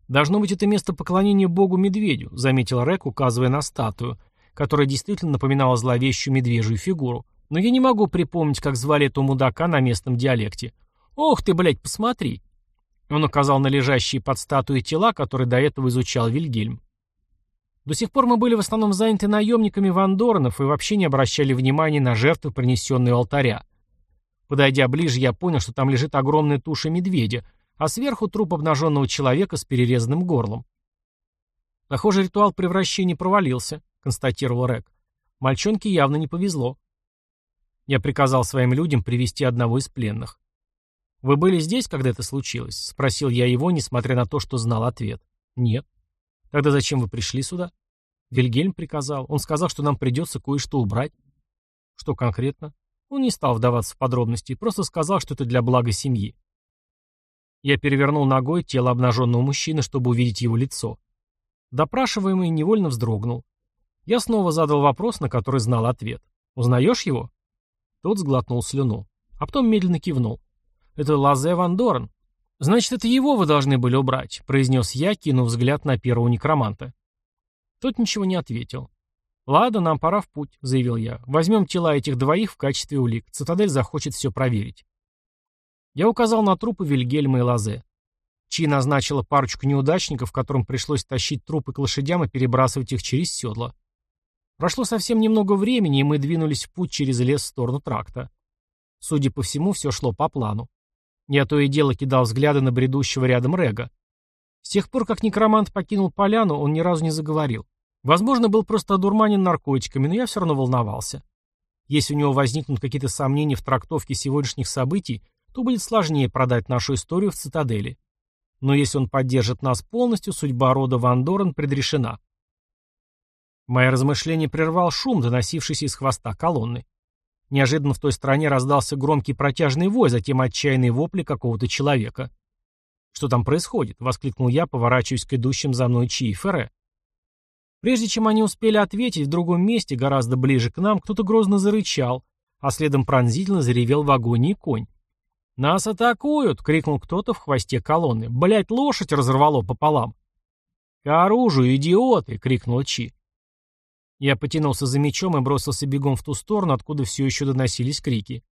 «Должно быть, это место поклонения богу-медведю», — заметил Рек, указывая на статую, которая действительно напоминала зловещую медвежью фигуру. «Но я не могу припомнить, как звали этого мудака на местном диалекте. Ох ты, блядь, посмотри!» Он указал на лежащие под статуей тела, которые до этого изучал Вильгельм. До сих пор мы были в основном заняты наемниками вандоранов и вообще не обращали внимания на жертвы, принесенные у алтаря. Подойдя ближе, я понял, что там лежит огромная туша медведя, а сверху труп обнаженного человека с перерезанным горлом. «Похоже, ритуал превращения провалился», — констатировал Рек. «Мальчонке явно не повезло». Я приказал своим людям привести одного из пленных. «Вы были здесь, когда это случилось?» — спросил я его, несмотря на то, что знал ответ. «Нет». «Тогда зачем вы пришли сюда?» Вильгельм приказал. Он сказал, что нам придется кое-что убрать. «Что конкретно?» Он не стал вдаваться в подробности, просто сказал, что это для блага семьи. Я перевернул ногой тело обнаженного мужчины, чтобы увидеть его лицо. Допрашиваемый невольно вздрогнул. Я снова задал вопрос, на который знал ответ. «Узнаешь его?» Тот сглотнул слюну, а потом медленно кивнул. «Это Лазе Ван Дорн». «Значит, это его вы должны были убрать», — произнес я, кинув взгляд на первого некроманта. Тот ничего не ответил. «Ладно, нам пора в путь», — заявил я. «Возьмем тела этих двоих в качестве улик. Цитадель захочет все проверить». Я указал на трупы Вильгельма и Лазе. Чи назначила парочку неудачников, которым пришлось тащить трупы к лошадям и перебрасывать их через седла. Прошло совсем немного времени, и мы двинулись в путь через лес в сторону тракта. Судя по всему, все шло по плану. Я то и дело кидал взгляды на бредущего рядом Рега. С тех пор, как некромант покинул поляну, он ни разу не заговорил. Возможно, был просто одурманен наркотиками, но я все равно волновался. Если у него возникнут какие-то сомнения в трактовке сегодняшних событий, то будет сложнее продать нашу историю в цитадели. Но если он поддержит нас полностью, судьба рода Ван Дорен предрешена. Мои размышления прервал шум, доносившийся из хвоста колонны. Неожиданно в той стороне раздался громкий протяжный вой, затем отчаянные вопли какого-то человека. «Что там происходит?» — воскликнул я, поворачиваясь к идущим за мной Чи и Ферре. Прежде чем они успели ответить, в другом месте, гораздо ближе к нам, кто-то грозно зарычал, а следом пронзительно заревел в агонии конь. «Нас атакуют!» — крикнул кто-то в хвосте колонны. «Блядь, лошадь разорвало пополам!» «К оружию, идиоты!» — крикнул Чи. Я потянулся за мечом и бросился бегом в ту сторону, откуда все еще доносились крики.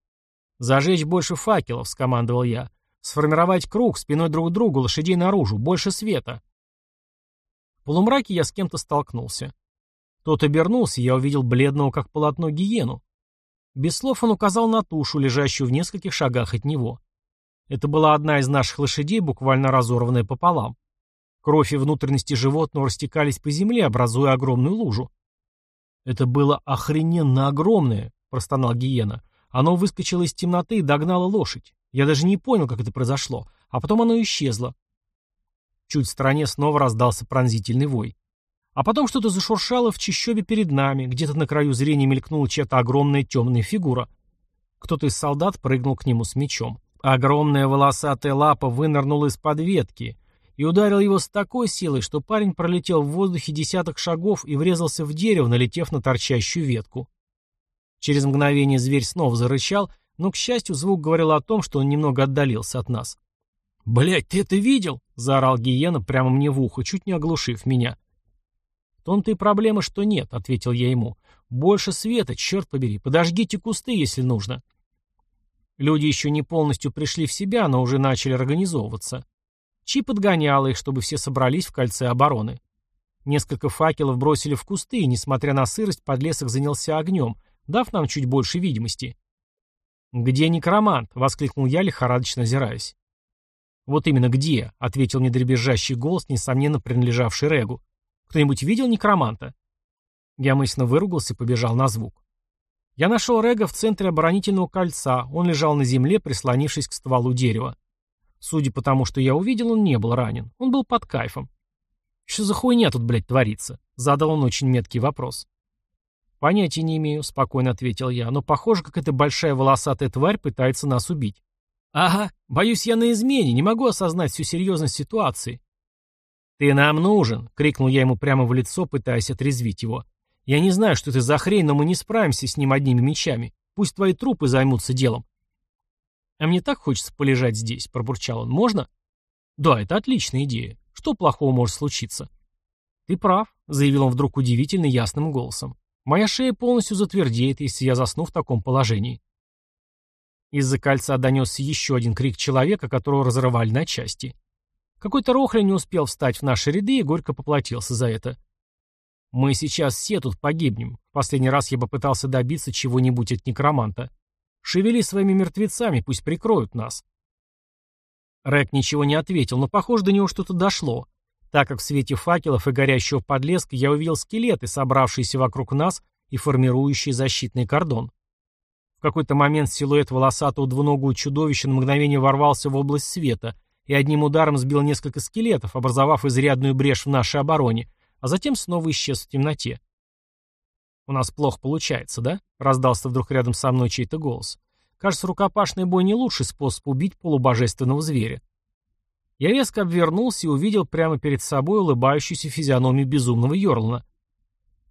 «Зажечь больше факелов!» — скомандовал я. «Сформировать круг, спиной друг к другу, лошадей наружу, больше света!» В полумраке я с кем-то столкнулся. Тот обернулся, я увидел бледного, как полотно, гиену. Без слов он указал на тушу, лежащую в нескольких шагах от него. Это была одна из наших лошадей, буквально разорванная пополам. Кровь и внутренности животного растекались по земле, образуя огромную лужу. «Это было охрененно огромное», — простонал гиена. «Оно выскочило из темноты и догнало лошадь. Я даже не понял, как это произошло. А потом оно исчезло. Чуть в стороне снова раздался пронзительный вой. А потом что-то зашуршало в чащобе перед нами, где-то на краю зрения мелькнула чья-то огромная темная фигура. Кто-то из солдат прыгнул к нему с мечом. Огромная волосатая лапа вынырнула из-под ветки и ударил его с такой силой, что парень пролетел в воздухе десяток шагов и врезался в дерево, налетев на торчащую ветку. Через мгновение зверь снова зарычал, но, к счастью, звук говорил о том, что он немного отдалился от нас. «Блядь, ты это видел?» — заорал Гиена прямо мне в ухо, чуть не оглушив меня. «В том-то и проблема, что нет», — ответил я ему. «Больше света, черт побери, подожгите кусты, если нужно». Люди еще не полностью пришли в себя, но уже начали организовываться. Чи подгоняла их, чтобы все собрались в кольце обороны. Несколько факелов бросили в кусты, и, несмотря на сырость, подлесок занялся огнем, дав нам чуть больше видимости. «Где некромант?» — воскликнул я, лихорадочно озираясь. «Вот именно где?» — ответил недребезжащий голос, несомненно принадлежавший Регу. «Кто-нибудь видел некроманта?» Я мысленно выругался и побежал на звук. Я нашел Рега в центре оборонительного кольца, он лежал на земле, прислонившись к стволу дерева. Судя по тому, что я увидел, он не был ранен, он был под кайфом. «Что за хуйня тут, блядь, творится?» — задал он очень меткий вопрос. «Понятия не имею», — спокойно ответил я, «но похоже, как эта большая волосатая тварь пытается нас убить». «Ага, боюсь, я на измене, не могу осознать всю серьезность ситуации». «Ты нам нужен!» — крикнул я ему прямо в лицо, пытаясь отрезвить его. «Я не знаю, что это за хрень, но мы не справимся с ним одними мечами. Пусть твои трупы займутся делом». «А мне так хочется полежать здесь», — пробурчал он. «Можно?» «Да, это отличная идея. Что плохого может случиться?» «Ты прав», — заявил он вдруг удивительно ясным голосом. «Моя шея полностью затвердеет, если я засну в таком положении». Из-за кольца донесся еще один крик человека, которого разрывали на части. Какой-то рохля не успел встать в наши ряды и горько поплатился за это. «Мы сейчас все тут погибнем. В последний раз я попытался добиться чего-нибудь от некроманта. Шевели своими мертвецами, пусть прикроют нас». Рэк ничего не ответил, но, похоже, до него что-то дошло, так как в свете факелов и горящего подлеска я увидел скелеты, собравшиеся вокруг нас и формирующие защитный кордон какой-то момент силуэт волосатого двуногого чудовища на мгновение ворвался в область света и одним ударом сбил несколько скелетов, образовав изрядную брешь в нашей обороне, а затем снова исчез в темноте. «У нас плохо получается, да?» — раздался вдруг рядом со мной чей-то голос. «Кажется, рукопашный бой не лучший способ убить полубожественного зверя». Я резко обвернулся и увидел прямо перед собой улыбающуюся физиономию безумного Йорлана.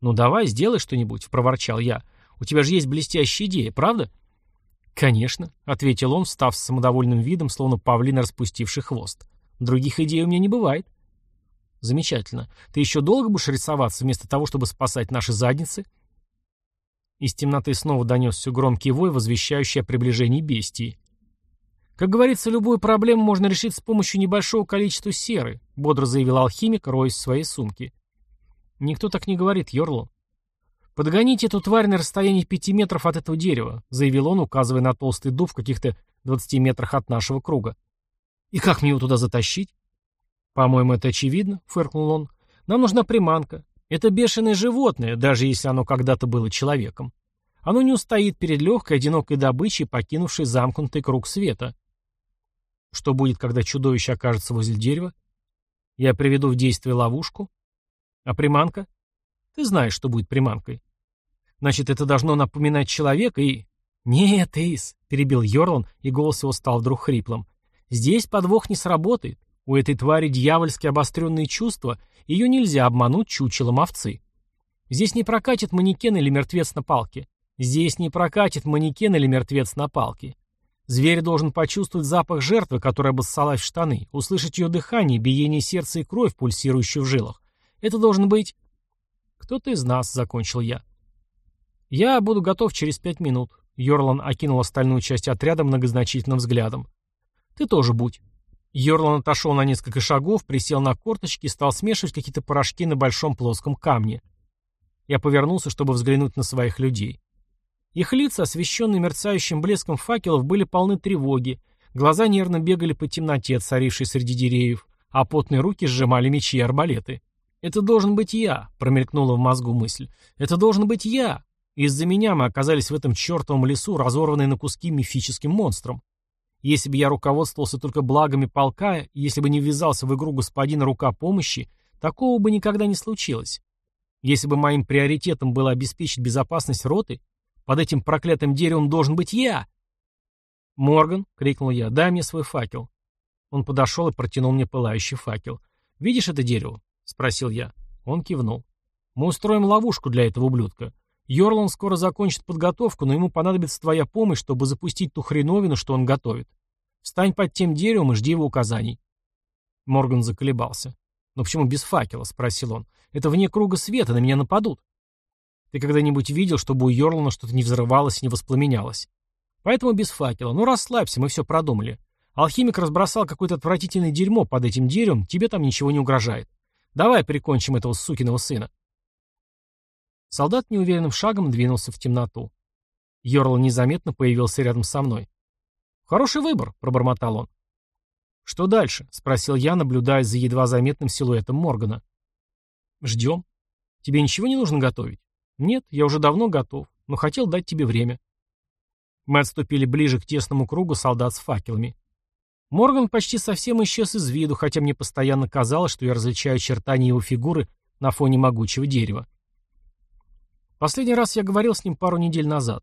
«Ну давай, сделай что-нибудь», — проворчал я. У тебя же есть блестящая идея, правда?» «Конечно», — ответил он, став с самодовольным видом, словно павлин, распустивший хвост. «Других идей у меня не бывает». «Замечательно. Ты еще долго будешь рисоваться, вместо того, чтобы спасать наши задницы?» Из темноты снова донесся громкий вой, возвещающий о приближении бестии. Как говорится, любую проблему можно решить с помощью небольшого количества серы, бодро заявил алхимик, роясь в своей сумке. Никто так не говорит, Йорло. «Подгоните эту тварь на расстоянии пяти метров от этого дерева», заявил он, указывая на толстый дуб в каких-то двадцати метрах от нашего круга. «И как мне его туда затащить?» «По-моему, это очевидно», — фыркнул он. «Нам нужна приманка. Это бешеное животное, даже если оно когда-то было человеком. Оно не устоит перед легкой, одинокой добычей, покинувшей замкнутый круг света. Что будет, когда чудовище окажется возле дерева? Я приведу в действие ловушку. А приманка? Ты знаешь, что будет приманкой. Значит, это должно напоминать человека и... Нет, Ис, перебил Йорлан, и голос его стал вдруг хриплым. Здесь подвох не сработает. У этой твари дьявольски обостренные чувства, ее нельзя обмануть чучелом овцы. Здесь не прокатит манекен или мертвец на палке. Здесь не прокатит манекен или мертвец на палке. Зверь должен почувствовать запах жертвы, которая обоссалась в штаны, услышать ее дыхание, биение сердца и кровь, пульсирующую в жилах. Это должен быть... Кто-то из нас, закончил я. Я буду готов через пять минут. Йорлан окинул остальную часть отряда многозначительным взглядом. Ты тоже будь. Йорлан отошел на несколько шагов, присел на корточки и стал смешивать какие-то порошки на большом плоском камне. Я повернулся, чтобы взглянуть на своих людей. Их лица, освещенные мерцающим блеском факелов, были полны тревоги, глаза нервно бегали по темноте, царившей среди деревьев, а потные руки сжимали мечи и арбалеты. «Это должен быть я», — промелькнула в мозгу мысль. «Это должен быть я. Из-за меня мы оказались в этом чертовом лесу, разорванные на куски мифическим монстром. Если бы я руководствовался только благами полка, если бы не ввязался в игру господина рука помощи, такого бы никогда не случилось. Если бы моим приоритетом было обеспечить безопасность роты, под этим проклятым деревом должен быть я. «Морган!» — крикнул я. «Дай мне свой факел». Он подошел и протянул мне пылающий факел. «Видишь это дерево?» — спросил я. Он кивнул. «Мы устроим ловушку для этого ублюдка. Йорлан скоро закончит подготовку, но ему понадобится твоя помощь, чтобы запустить ту хреновину, что он готовит. Встань под тем деревом и жди его указаний». Морган заколебался. «Но почему без факела?» — спросил он. «Это вне круга света, на меня нападут». «Ты когда-нибудь видел, чтобы у Йорлана что-то не взрывалось, не воспламенялось? Поэтому без факела. Ну расслабься, мы все продумали. Алхимик разбросал какое-то отвратительное дерьмо под этим деревом, тебе там ничего не угрожает. Давай прикончим этого сукиного сына». Солдат неуверенным шагом двинулся в темноту. Йорл незаметно появился рядом со мной. «Хороший выбор», — пробормотал он. «Что дальше?» — спросил я, наблюдая за едва заметным силуэтом Моргана. «Ждем. Тебе ничего не нужно готовить?» «Нет, я уже давно готов, но хотел дать тебе время». Мы отступили ближе к тесному кругу солдат с факелами. Морган почти совсем исчез из виду, хотя мне постоянно казалось, что я различаю очертания его фигуры на фоне могучего дерева. Последний раз я говорил с ним пару недель назад.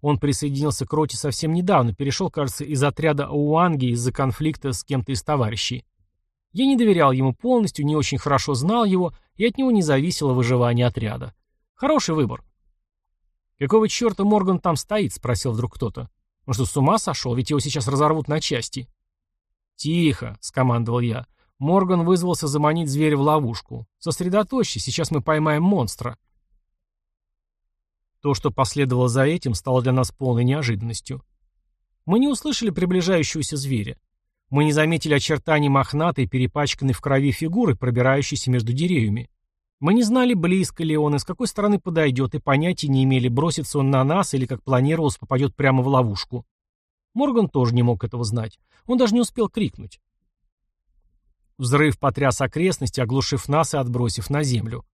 Он присоединился к роте совсем недавно, перешел, кажется, из отряда Ауанги из-за конфликта с кем-то из товарищей. Я не доверял ему полностью, не очень хорошо знал его, и от него не зависело выживание отряда. Хороший выбор. «Какого черта Морган там стоит?» — спросил вдруг кто-то. «Он что, с ума сошел? Ведь его сейчас разорвут на части». «Тихо», — скомандовал я. Морган вызвался заманить зверя в ловушку. «Сосредоточься, сейчас мы поймаем монстра». То, что последовало за этим, стало для нас полной неожиданностью. Мы не услышали приближающегося зверя. Мы не заметили очертаний мохнатой, перепачканной в крови фигуры, пробирающейся между деревьями. Мы не знали, близко ли он и с какой стороны подойдет, и понятия не имели, бросится он на нас или, как планировалось, попадет прямо в ловушку. Морган тоже не мог этого знать. Он даже не успел крикнуть. Взрыв потряс окрестности, оглушив нас и отбросив на землю.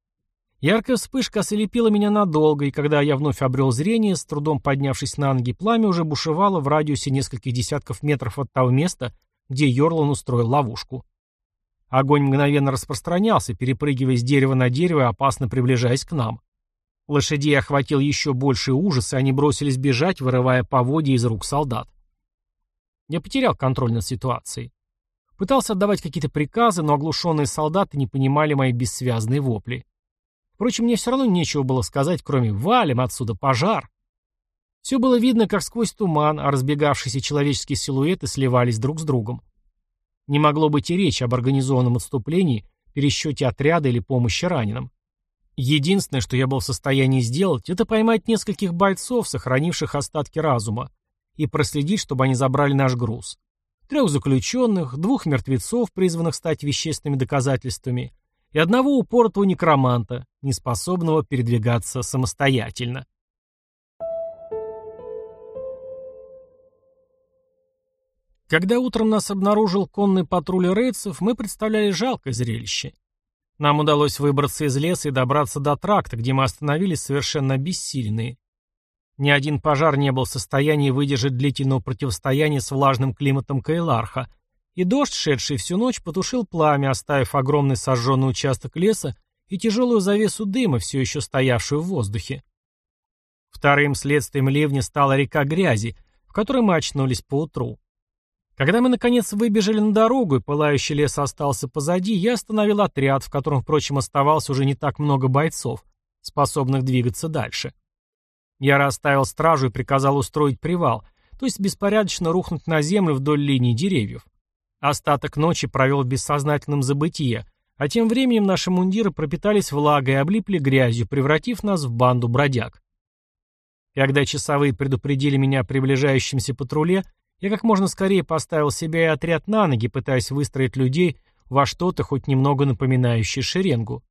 Яркая вспышка ослепила меня надолго, и когда я вновь обрел зрение, с трудом поднявшись на ноги, пламя уже бушевало в радиусе нескольких десятков метров от того места, где Йорлан устроил ловушку. Огонь мгновенно распространялся, перепрыгивая с дерева на дерево опасно приближаясь к нам. Лошадей охватил еще больший ужас, и они бросились бежать, вырывая поводья из рук солдат. Я потерял контроль над ситуацией. Пытался отдавать какие-то приказы, но оглушенные солдаты не понимали мои бессвязные вопли. Впрочем, мне все равно нечего было сказать, кроме «валим отсюда, пожар!». Все было видно, как сквозь туман, а разбегавшиеся человеческие силуэты сливались друг с другом. Не могло быть и речи об организованном отступлении, пересчете отряда или помощи раненым. Единственное, что я был в состоянии сделать, это поймать нескольких бойцов, сохранивших остатки разума, и проследить, чтобы они забрали наш груз. Трех заключенных, двух мертвецов, призванных стать вещественными доказательствами, и одного упоротого некроманта, неспособного передвигаться самостоятельно. Когда утром нас обнаружил конный патруль рейдцев, мы представляли жалкое зрелище. Нам удалось выбраться из леса и добраться до тракта, где мы остановились совершенно обессиленные. Ни один пожар не был в состоянии выдержать длительного противостояния с влажным климатом Кайларха, и дождь, шедший всю ночь, потушил пламя, оставив огромный сожженный участок леса и тяжелую завесу дыма, все еще стоявшую в воздухе. Вторым следствием ливня стала река грязи, в которой мы очнулись поутру. Когда мы, наконец, выбежали на дорогу, и пылающий лес остался позади, я остановил отряд, в котором, впрочем, оставалось уже не так много бойцов, способных двигаться дальше. Я расставил стражу и приказал устроить привал, то есть беспорядочно рухнуть на землю вдоль линии деревьев. Остаток ночи провел в бессознательном забытие, а тем временем наши мундиры пропитались влагой и облипли грязью, превратив нас в банду бродяг. Когда часовые предупредили меня о приближающемся патруле, я как можно скорее поставил себя и отряд на ноги, пытаясь выстроить людей во что-то, хоть немного напоминающее шеренгу.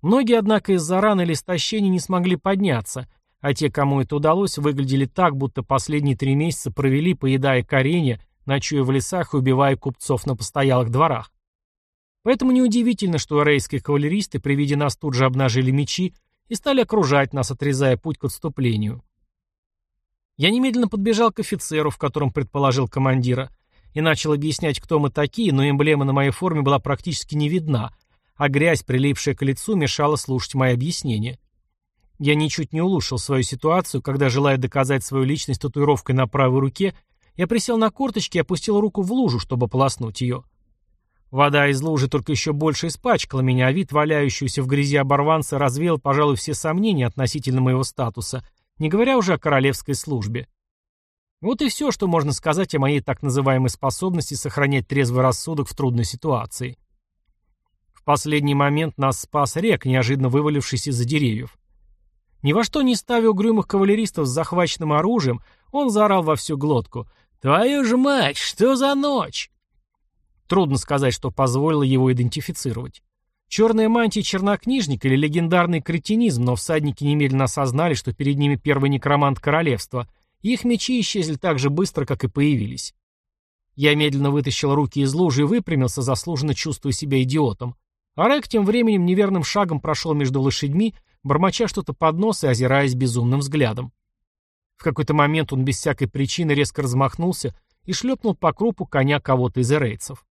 Многие, однако, из-за ран или истощения не смогли подняться, а те, кому это удалось, выглядели так, будто последние три месяца провели, поедая коренья, ночуя в лесах и убивая купцов на постоялых дворах. Поэтому неудивительно, что рейские кавалеристы при виде нас тут же обнажили мечи и стали окружать нас, отрезая путь к отступлению. Я немедленно подбежал к офицеру, в котором предположил командира, и начал объяснять, кто мы такие, но эмблема на моей форме была практически не видна, а грязь, прилипшая к лицу, мешала слушать мои объяснения. Я ничуть не улучшил свою ситуацию, когда, желая доказать свою личность татуировкой на правой руке, я присел на корточки и опустил руку в лужу, чтобы полоснуть ее. Вода из лужи только еще больше испачкала меня, а вид валяющегося в грязи оборванца развеял, пожалуй, все сомнения относительно моего статуса — не говоря уже о королевской службе. Вот и все, что можно сказать о моей так называемой способности сохранять трезвый рассудок в трудной ситуации. В последний момент нас спас рек, неожиданно вывалившийся из-за деревьев. Ни во что не ставя угрюмых кавалеристов с захваченным оружием, он заорал во всю глотку. «Твою ж мать, что за ночь?» Трудно сказать, что позволило его идентифицировать. Черная мантия чернокнижника или легендарный кретинизм, но всадники немедленно осознали, что перед ними первый некромант королевства, и их мечи исчезли так же быстро, как и появились. Я медленно вытащил руки из лужи и выпрямился, заслуженно чувствуя себя идиотом. А Рек тем временем неверным шагом прошел между лошадьми, бормоча что-то под нос и озираясь безумным взглядом. В какой-то момент он без всякой причины резко размахнулся и шлепнул по крупу коня кого-то из эрейцев.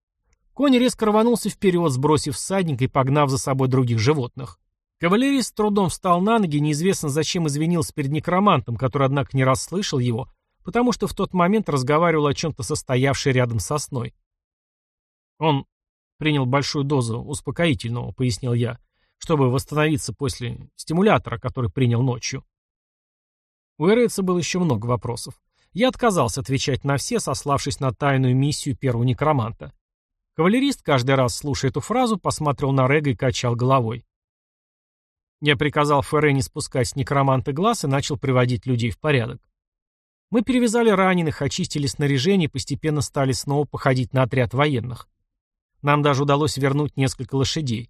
Конь резко рванулся вперед, сбросив всадника и погнав за собой других животных. Кавалерист с трудом встал на ноги, неизвестно зачем извинился перед некромантом, который, однако, не расслышал его, потому что в тот момент разговаривал о чем-то состоявшей рядом сосной. Он принял большую дозу успокоительного, пояснил я, чтобы восстановиться после стимулятора, который принял ночью. У Эрейца было еще много вопросов. Я отказался отвечать на все, сославшись на тайную миссию первого некроманта. Кавалерист, каждый раз слушая эту фразу, посмотрел на Рега и качал головой. Я приказал Ферре не спускать с некроманта глаз и начал приводить людей в порядок. Мы перевязали раненых, очистили снаряжение и постепенно стали снова походить на отряд военных. Нам даже удалось вернуть несколько лошадей.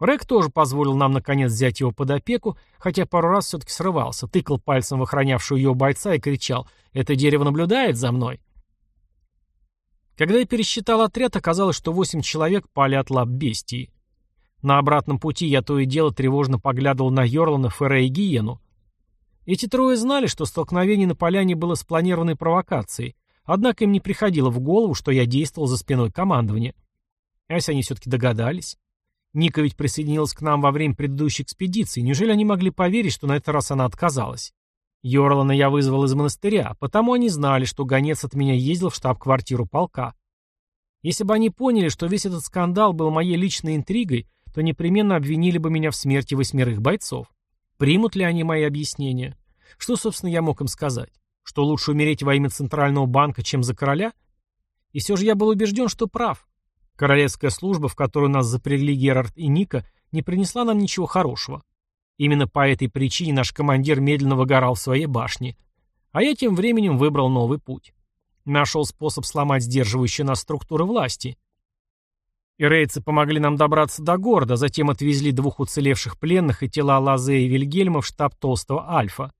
Рэг тоже позволил нам наконец взять его под опеку, хотя пару раз все-таки срывался, тыкал пальцем в охранявшую его бойца и кричал «Это дерево наблюдает за мной!» Когда я пересчитал отряд, оказалось, что восемь человек пали от лап бестии. На обратном пути я то и дело тревожно поглядывал на Йорлана, Ферре и Гиену. Эти трое знали, что столкновение на поляне было спланированной провокацией, однако им не приходило в голову, что я действовал за спиной командования. А если они все-таки догадались? Ника ведь присоединилась к нам во время предыдущей экспедиции. Неужели они могли поверить, что на этот раз она отказалась? Йорлана я вызвал из монастыря, потому они знали, что гонец от меня ездил в штаб-квартиру полка. Если бы они поняли, что весь этот скандал был моей личной интригой, то непременно обвинили бы меня в смерти восьмерых бойцов. Примут ли они мои объяснения? Что, собственно, я мог им сказать? Что лучше умереть во имя Центрального банка, чем за короля? И все же я был убежден, что прав. Королевская служба, в которую нас запрягли Герард и Ника, не принесла нам ничего хорошего. Именно по этой причине наш командир медленно выгорал в своей башне. А я тем временем выбрал новый путь. Нашел способ сломать сдерживающие нас структуры власти. Ирейцы помогли нам добраться до города, затем отвезли двух уцелевших пленных и тела Лазе и Вильгельма в штаб Толстого Альфа.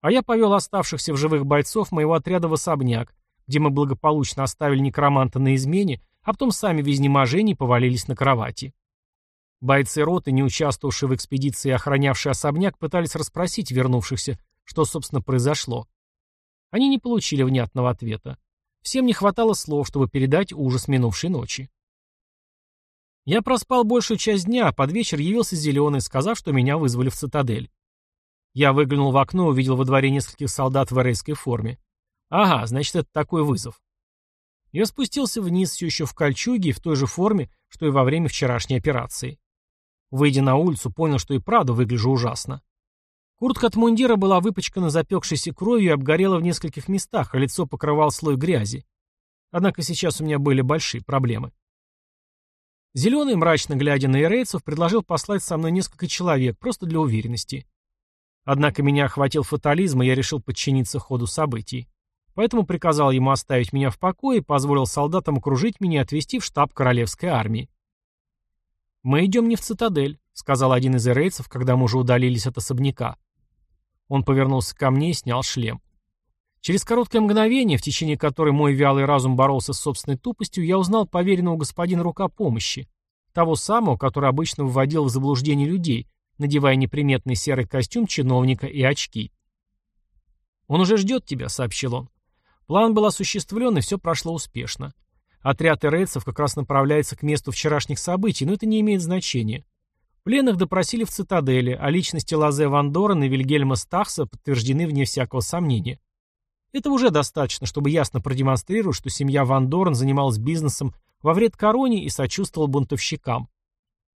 А я повел оставшихся в живых бойцов моего отряда в особняк, где мы благополучно оставили некроманта на измене, а потом сами в изнеможении повалились на кровати. Бойцы роты, не участвовавшие в экспедиции и охранявшие особняк, пытались расспросить вернувшихся, что, собственно, произошло. Они не получили внятного ответа. Всем не хватало слов, чтобы передать ужас минувшей ночи. Я проспал большую часть дня, а под вечер явился Зеленый, сказав, что меня вызвали в цитадель. Я выглянул в окно и увидел во дворе нескольких солдат в арейской форме. Ага, значит, это такой вызов. Я спустился вниз все еще в кольчуге и в той же форме, что и во время вчерашней операции. Выйдя на улицу, понял, что и правда выгляжу ужасно. Куртка от мундира была выпачкана запекшейся кровью и обгорела в нескольких местах, а лицо покрывал слой грязи. Однако сейчас у меня были большие проблемы. Зеленый, мрачно глядя на ирейцев, предложил послать со мной несколько человек, просто для уверенности. Однако меня охватил фатализм, и я решил подчиниться ходу событий. Поэтому приказал ему оставить меня в покое и позволил солдатам окружить меня и отвезти в штаб королевской армии. «Мы идем не в цитадель», — сказал один из ирейцев, когда мы уже удалились от особняка. Он повернулся ко мне и снял шлем. Через короткое мгновение, в течение которой мой вялый разум боролся с собственной тупостью, я узнал поверенного господина рука помощи, того самого, который обычно вводил в заблуждение людей, надевая неприметный серый костюм чиновника и очки. «Он уже ждет тебя», — сообщил он. План был осуществлен, и все прошло успешно. Отряд эрейцев как раз направляется к месту вчерашних событий, но это не имеет значения. Пленных допросили в цитадели, а личности Лазе Ван и Вильгельма Стахса подтверждены вне всякого сомнения. Этого уже достаточно, чтобы ясно продемонстрировать, что семья Ван Дорен занималась бизнесом во вред короне и сочувствовала бунтовщикам.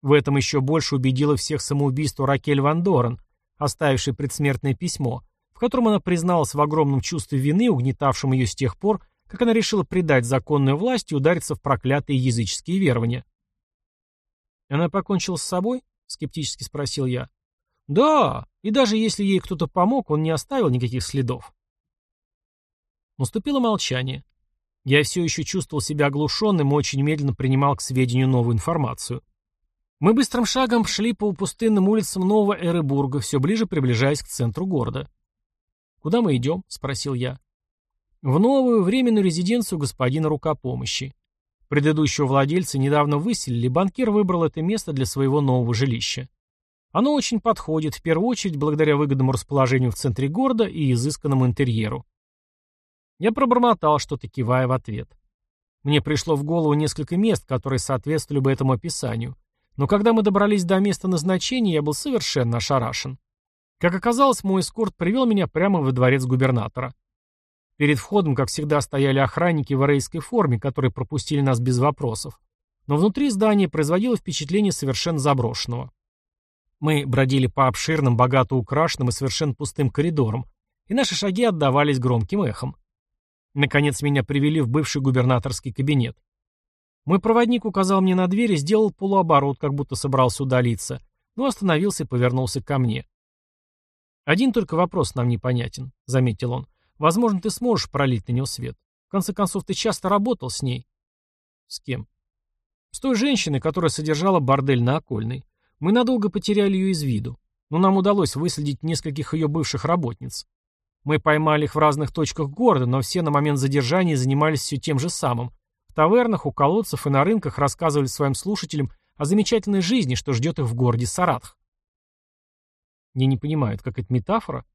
В этом еще больше убедило всех самоубийство Ракель Ван Дорен, оставившей предсмертное письмо, в котором она призналась в огромном чувстве вины, угнетавшем ее с тех пор, как она решила предать законную власть и удариться в проклятые языческие верования. «Она покончила с собой?» — скептически спросил я. «Да, и даже если ей кто-то помог, он не оставил никаких следов». Наступило молчание. Я все еще чувствовал себя оглушенным и очень медленно принимал к сведению новую информацию. Мы быстрым шагом шли по пустынным улицам Нового Эребурга, все ближе приближаясь к центру города. «Куда мы идем?» — спросил я. «В новую временную резиденцию господина рукопомощи. Предыдущего владельца недавно выселили, банкир выбрал это место для своего нового жилища. Оно очень подходит, в первую очередь, благодаря выгодному расположению в центре города и изысканному интерьеру. Я пробормотал что-то, кивая в ответ. Мне пришло в голову несколько мест, которые соответствовали бы этому описанию. Но когда мы добрались до места назначения, я был совершенно ошарашен. Как оказалось, мой эскорт привел меня прямо во дворец губернатора. Перед входом, как всегда, стояли охранники в арейской форме, которые пропустили нас без вопросов. Но внутри здания производило впечатление совершенно заброшенного. Мы бродили по обширным, богато украшенным и совершенно пустым коридорам, и наши шаги отдавались громким эхом. Наконец меня привели в бывший губернаторский кабинет. Мой проводник указал мне на дверь и сделал полуоборот, как будто собрался удалиться, но остановился и повернулся ко мне. «Один только вопрос нам непонятен», — заметил он. Возможно, ты сможешь пролить на него свет. В конце концов, ты часто работал с ней. С кем? С той женщиной, которая содержала бордель на Окольной. Мы надолго потеряли ее из виду. Но нам удалось выследить нескольких ее бывших работниц. Мы поймали их в разных точках города, но все на момент задержания занимались все тем же самым. В тавернах, у колодцев и на рынках рассказывали своим слушателям о замечательной жизни, что ждет их в городе Саратх. Я не понимаю, это метафора?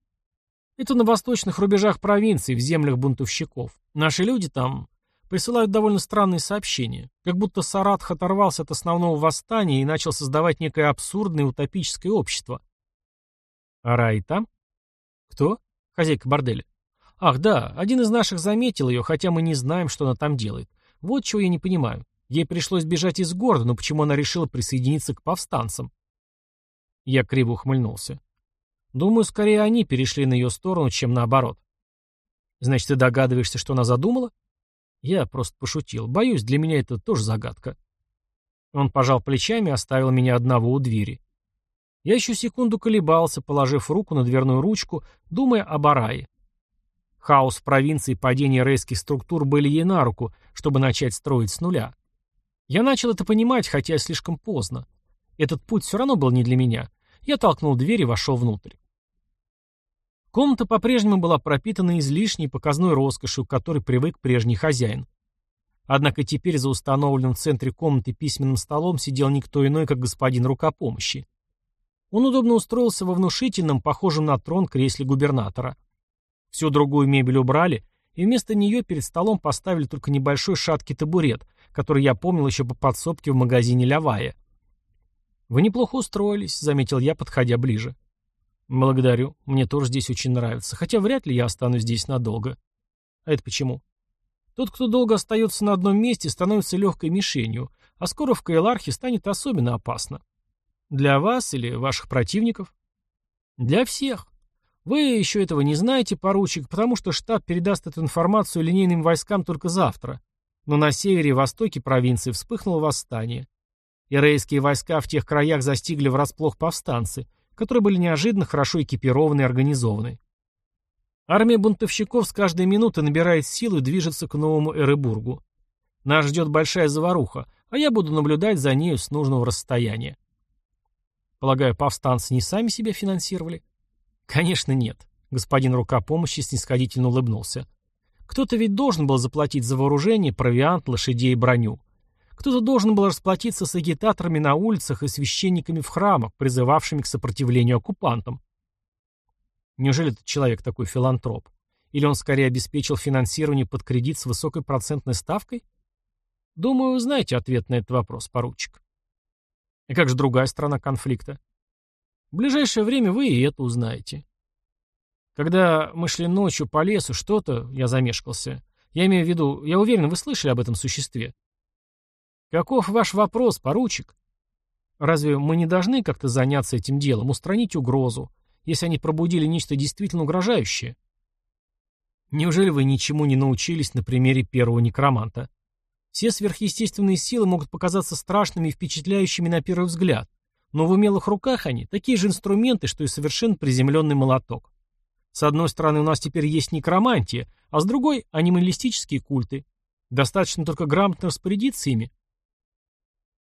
Это на восточных рубежах провинции, в землях бунтовщиков. Наши люди там присылают довольно странные сообщения, как будто Саратх оторвался от основного восстания и начал создавать некое абсурдное утопическое общество. А Рай там? Кто? Хозяйка борделя. Ах, да, один из наших заметил ее, хотя мы не знаем, что она там делает. Вот чего я не понимаю. Ей пришлось бежать из города, но почему она решила присоединиться к повстанцам? Я криво ухмыльнулся. Думаю, скорее они перешли на ее сторону, чем наоборот. Значит, ты догадываешься, что она задумала? Я просто пошутил. Боюсь, для меня это тоже загадка. Он пожал плечами и оставил меня одного у двери. Я еще секунду колебался, положив руку на дверную ручку, думая об Арае. Хаос в провинции и падение рейских структур были ей на руку, чтобы начать строить с нуля. Я начал это понимать, хотя слишком поздно. Этот путь все равно был не для меня. Я толкнул дверь и вошел внутрь. Комната по-прежнему была пропитана излишней показной роскошью, к которой привык прежний хозяин. Однако теперь за установленным в центре комнаты письменным столом сидел никто иной, как господин рукопомощи. Он удобно устроился во внушительном, похожем на трон, кресле губернатора. Всю другую мебель убрали, и вместо нее перед столом поставили только небольшой шаткий табурет, который я помнил еще по подсобке в магазине Лявая. «Вы неплохо устроились», — заметил я, подходя ближе. «Благодарю. Мне тоже здесь очень нравится, хотя вряд ли я останусь здесь надолго». «А это почему?» «Тот, кто долго остается на одном месте, становится легкой мишенью, а скоро в Кайлархе станет особенно опасно. Для вас или ваших противников?» «Для всех. Вы еще этого не знаете, поручик, потому что штаб передаст эту информацию линейным войскам только завтра. Но на севере и востоке провинции вспыхнуло восстание. Ирейские войска в тех краях застигли врасплох повстанцы, которые были неожиданно хорошо экипированы и организованы. Армия бунтовщиков с каждой минуты набирает силу и движется к новому Эребургу. Нас ждет большая заваруха, а я буду наблюдать за нею с нужного расстояния. Полагаю, повстанцы не сами себя финансировали? Конечно, нет. Господин рука помощи снисходительно улыбнулся. Кто-то ведь должен был заплатить за вооружение, провиант, лошадей и броню. Кто-то должен был расплатиться с агитаторами на улицах и священниками в храмах, призывавшими к сопротивлению оккупантам. Неужели этот человек такой филантроп? Или он скорее обеспечил финансирование под кредит с высокой процентной ставкой? Думаю, вы знаете ответ на этот вопрос, поручик. И как же другая сторона конфликта? В ближайшее время вы и это узнаете. Когда мы шли ночью по лесу, что-то, я замешкался. Я имею в виду, я уверен, вы слышали об этом существе. Каков ваш вопрос, поручик? Разве мы не должны как-то заняться этим делом, устранить угрозу, если они пробудили нечто действительно угрожающее? Неужели вы ничему не научились на примере первого некроманта? Все сверхъестественные силы могут показаться страшными и впечатляющими на первый взгляд, но в умелых руках они такие же инструменты, что и совершенно приземленный молоток. С одной стороны, у нас теперь есть некромантия, а с другой – анималистические культы. Достаточно только грамотно распорядиться ими.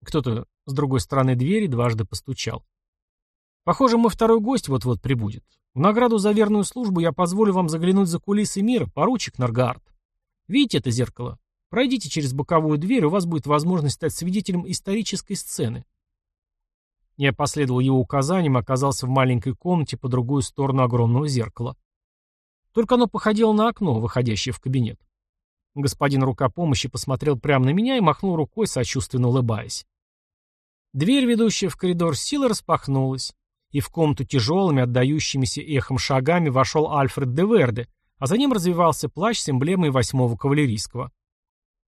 Кто-то с другой стороны двери дважды постучал. Похоже, мой второй гость вот-вот прибудет. В награду за верную службу я позволю вам заглянуть за кулисы мира, поручик Наргард. Видите это зеркало? Пройдите через боковую дверь, у вас будет возможность стать свидетелем исторической сцены. Я последовал его указаниям и оказался в маленькой комнате по другую сторону огромного зеркала. Только оно походило на окно, выходящее в кабинет. Господин рукопомощи посмотрел прямо на меня и махнул рукой, сочувственно улыбаясь. Дверь, ведущая в коридор силы, распахнулась, и в комнату тяжелыми, отдающимися эхом шагами вошел Альфред де Верде, а за ним развивался плащ с эмблемой восьмого кавалерийского.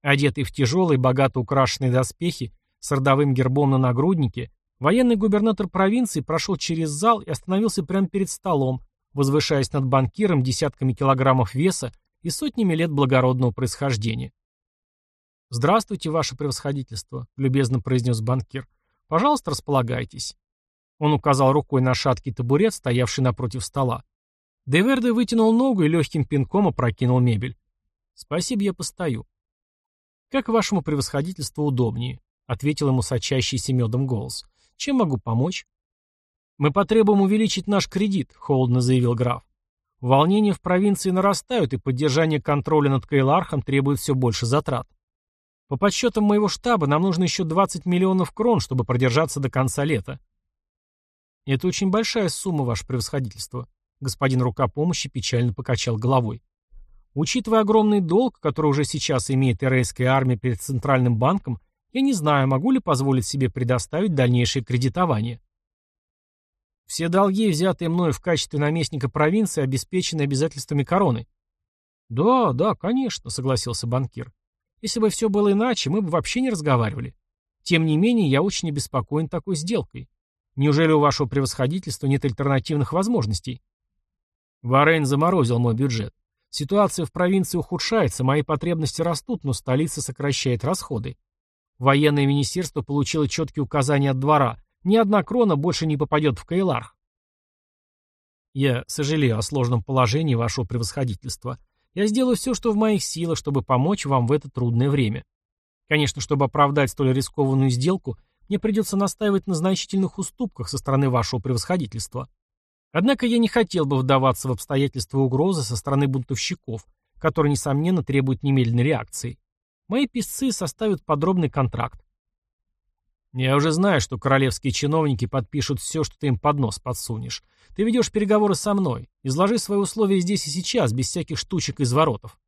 Одетый в тяжелые, богато украшенные доспехи, с родовым гербом на нагруднике, Военный губернатор провинции прошел через зал и остановился прямо перед столом, возвышаясь над банкиром десятками килограммов веса и сотнями лет благородного происхождения. «Здравствуйте, ваше превосходительство», — любезно произнес банкир. «Пожалуйста, располагайтесь». Он указал рукой на шаткий табурет, стоявший напротив стола. Деверде вытянул ногу и легким пинком опрокинул мебель. «Спасибо, я постою». «Как вашему превосходительству удобнее», — ответил ему сочащийся медом голос. Чем могу помочь? Мы потребуем увеличить наш кредит, холодно заявил граф. Волнения в провинции нарастают, и поддержание контроля над Кайлархом требует все больше затрат. По подсчетам моего штаба, нам нужно еще 20 миллионов крон, чтобы продержаться до конца лета. Это очень большая сумма, ваше превосходительство. Господин рука помощи печально покачал головой. Учитывая огромный долг, который уже сейчас имеет ирейская армия перед Центральным банком, я не знаю, могу ли позволить себе предоставить дальнейшее кредитование. Все долги, взятые мною в качестве наместника провинции, обеспечены обязательствами короны. Да, да, конечно, согласился банкир. Если бы все было иначе, мы бы вообще не разговаривали. Тем не менее, я очень обеспокоен такой сделкой. Неужели у вашего превосходительства нет альтернативных возможностей? Варейн заморозил мой бюджет. Ситуация в провинции ухудшается, мои потребности растут, но столица сокращает расходы. Военное министерство получило четкие указания от двора. Ни одна крона больше не попадет в Кайларх. Я сожалею о сложном положении вашего превосходительства. Я сделаю все, что в моих силах, чтобы помочь вам в это трудное время. Конечно, чтобы оправдать столь рискованную сделку, мне придется настаивать на значительных уступках со стороны вашего превосходительства. Однако я не хотел бы вдаваться в обстоятельства угрозы со стороны бунтовщиков, которые, несомненно, требуют немедленной реакции. Мои писцы составят подробный контракт. Я уже знаю, что королевские чиновники подпишут все, что ты им под нос подсунешь. Ты ведешь переговоры со мной. Изложи свои условия здесь и сейчас, без всяких штучек из воротов.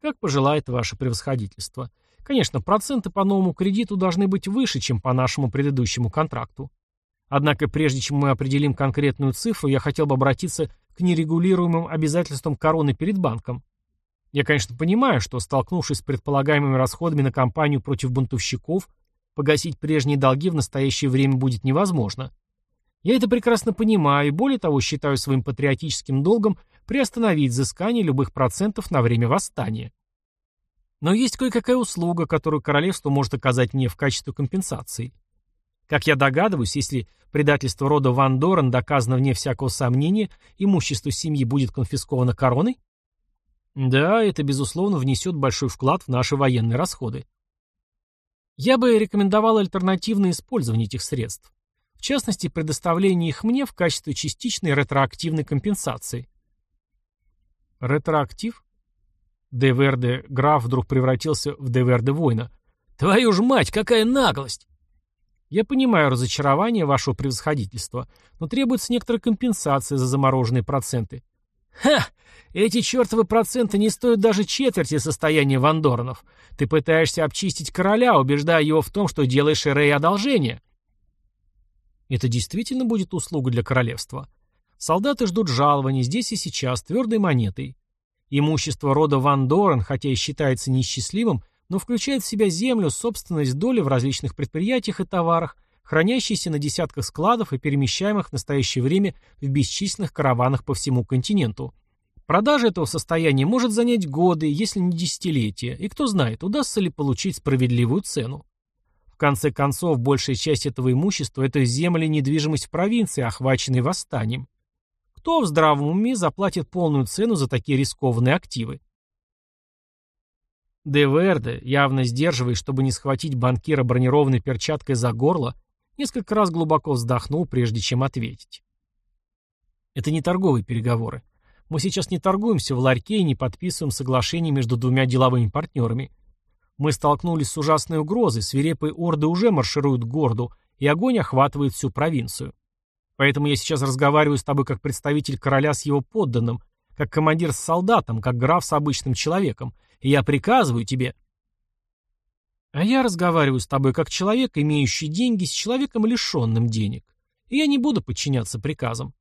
Как пожелает ваше превосходительство. Конечно, проценты по новому кредиту должны быть выше, чем по нашему предыдущему контракту. Однако, прежде чем мы определим конкретную цифру, я хотел бы обратиться к нерегулируемым обязательствам короны перед банком. Я, конечно, понимаю, что, столкнувшись с предполагаемыми расходами на кампанию против бунтовщиков, погасить прежние долги в настоящее время будет невозможно. Я это прекрасно понимаю и, более того, считаю своим патриотическим долгом приостановить взыскание любых процентов на время восстания. Но есть кое-какая услуга, которую королевство может оказать мне в качестве компенсации. Как я догадываюсь, если предательство рода Ван Дорен доказано вне всякого сомнения, имущество семьи будет конфисковано короной? Да, это, безусловно, внесет большой вклад в наши военные расходы. Я бы рекомендовал альтернативное использование этих средств. В частности, предоставление их мне в качестве частичной ретроактивной компенсации. Ретроактив? Деверде граф вдруг превратился в Деверде воина. «Твою ж мать, какая наглость!» «Я понимаю разочарование вашего превосходительства, но требуется некоторая компенсация за замороженные проценты». «Ха! Эти чертовы проценты не стоят даже четверти состояния Вандорнов. Ты пытаешься обчистить короля, убеждая его в том, что делаешь Эрей одолжение». Это действительно будет услуга для королевства. Солдаты ждут жалований здесь и сейчас, твердой монетой. Имущество рода Ван Дорен, хотя и считается неисчислимым, но включает в себя землю, собственность, доли в различных предприятиях и товарах, хранящиеся на десятках складов и перемещаемых в настоящее время в бесчисленных караванах по всему континенту. Продажа этого состояния может занять годы, если не десятилетия, и кто знает, удастся ли получить справедливую цену. В конце концов, большая часть этого имущества – это земли и недвижимость в провинции, охваченной восстанием. Кто в здравом уме заплатит полную цену за такие рискованные активы? Деверде, явно сдерживаясь, чтобы не схватить банкира бронированной перчаткой за горло, несколько раз глубоко вздохнул, прежде чем ответить. Это не торговые переговоры. Мы сейчас не торгуемся в ларьке и не подписываем соглашение между двумя деловыми партнерами. Мы столкнулись с ужасной угрозой, свирепые орды уже маршируют к городу, и огонь охватывает всю провинцию. Поэтому я сейчас разговариваю с тобой как представитель короля с его подданным, как командир с солдатом, как граф с обычным человеком. И я приказываю тебе... А я разговариваю с тобой как человек, имеющий деньги, с человеком, лишенным денег. И я не буду подчиняться приказам.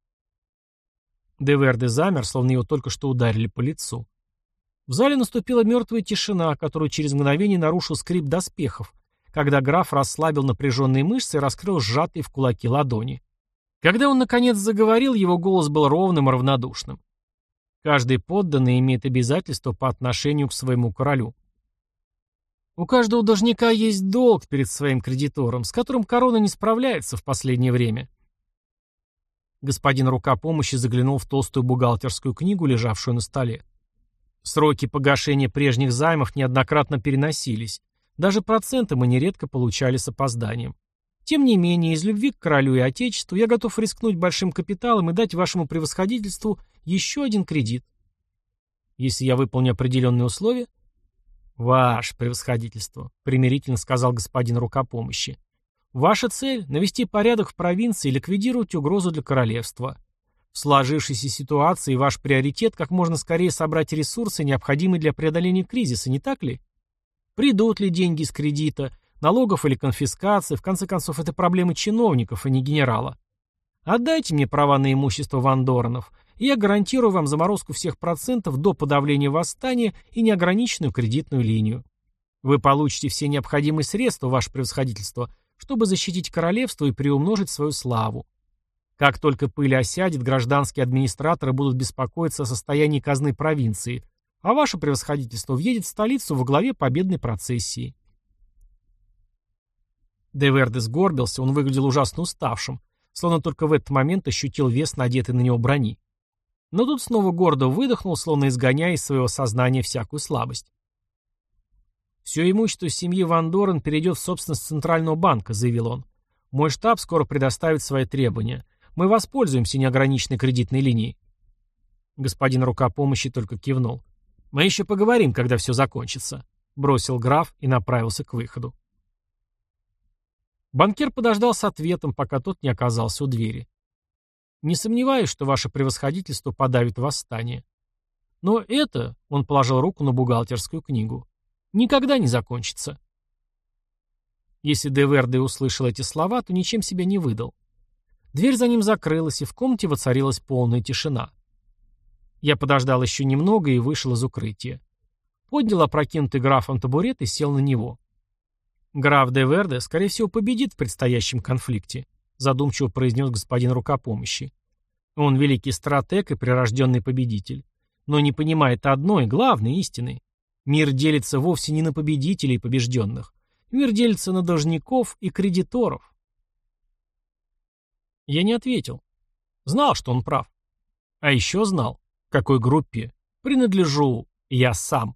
Деверде замер, словно его только что ударили по лицу. В зале наступила мертвая тишина, которую через мгновение нарушил скрип доспехов, когда граф расслабил напряженные мышцы и раскрыл сжатые в кулаки ладони. Когда он наконец заговорил, его голос был ровным и равнодушным. Каждый подданный имеет обязательства по отношению к своему королю. У каждого должника есть долг перед своим кредитором, с которым корона не справляется в последнее время. Господин рука помощи заглянул в толстую бухгалтерскую книгу, лежавшую на столе. Сроки погашения прежних займов неоднократно переносились. Даже проценты мы нередко получали с опозданием. Тем не менее, из любви к королю и отечеству я готов рискнуть большим капиталом и дать вашему превосходительству еще один кредит. Если я выполню определенные условия? Ваше превосходительство, примирительно сказал господин рукопомощи. Ваша цель – навести порядок в провинции и ликвидировать угрозу для королевства. В сложившейся ситуации ваш приоритет – как можно скорее собрать ресурсы, необходимые для преодоления кризиса, не так ли? Придут ли деньги из кредита, налогов или конфискации, в конце концов, это проблемы чиновников, а не генерала. Отдайте мне права на имущество Вандоранов, и я гарантирую вам заморозку всех процентов до подавления восстания и неограниченную кредитную линию. Вы получите все необходимые средства, ваше превосходительство, чтобы защитить королевство и приумножить свою славу. Как только пыль осядет, гражданские администраторы будут беспокоиться о состоянии казны провинции, а ваше превосходительство въедет в столицу во главе победной процессии. Деверде сгорбился, он выглядел ужасно уставшим, словно только в этот момент ощутил вес надетой на него брони. Но тут снова гордо выдохнул, словно изгоняя из своего сознания всякую слабость. «Все имущество семьи Ван Дорен перейдет в собственность Центрального банка», — заявил он. «Мой штаб скоро предоставит свои требования. Мы воспользуемся неограниченной кредитной линией». Господин рука помощи только кивнул. «Мы еще поговорим, когда все закончится», — бросил граф и направился к выходу. Банкир подождал с ответом, пока тот не оказался у двери. «Не сомневаюсь, что ваше превосходительство подавит восстание. Но это, — он положил руку на бухгалтерскую книгу, — никогда не закончится». Если Деверде услышал эти слова, то ничем себя не выдал. Дверь за ним закрылась, и в комнате воцарилась полная тишина. Я подождал еще немного и вышел из укрытия. Поднял опрокинутый графом табурет и сел на него. Граф де Верде, скорее всего, победит в предстоящем конфликте, задумчиво произнес господин рукопомощи. Он великий стратег и прирожденный победитель. Но не понимает одной, главной истины. Мир делится вовсе не на победителей и побежденных. Мир делится на должников и кредиторов. Я не ответил. Знал, что он прав. А еще знал, какой группе принадлежу я сам.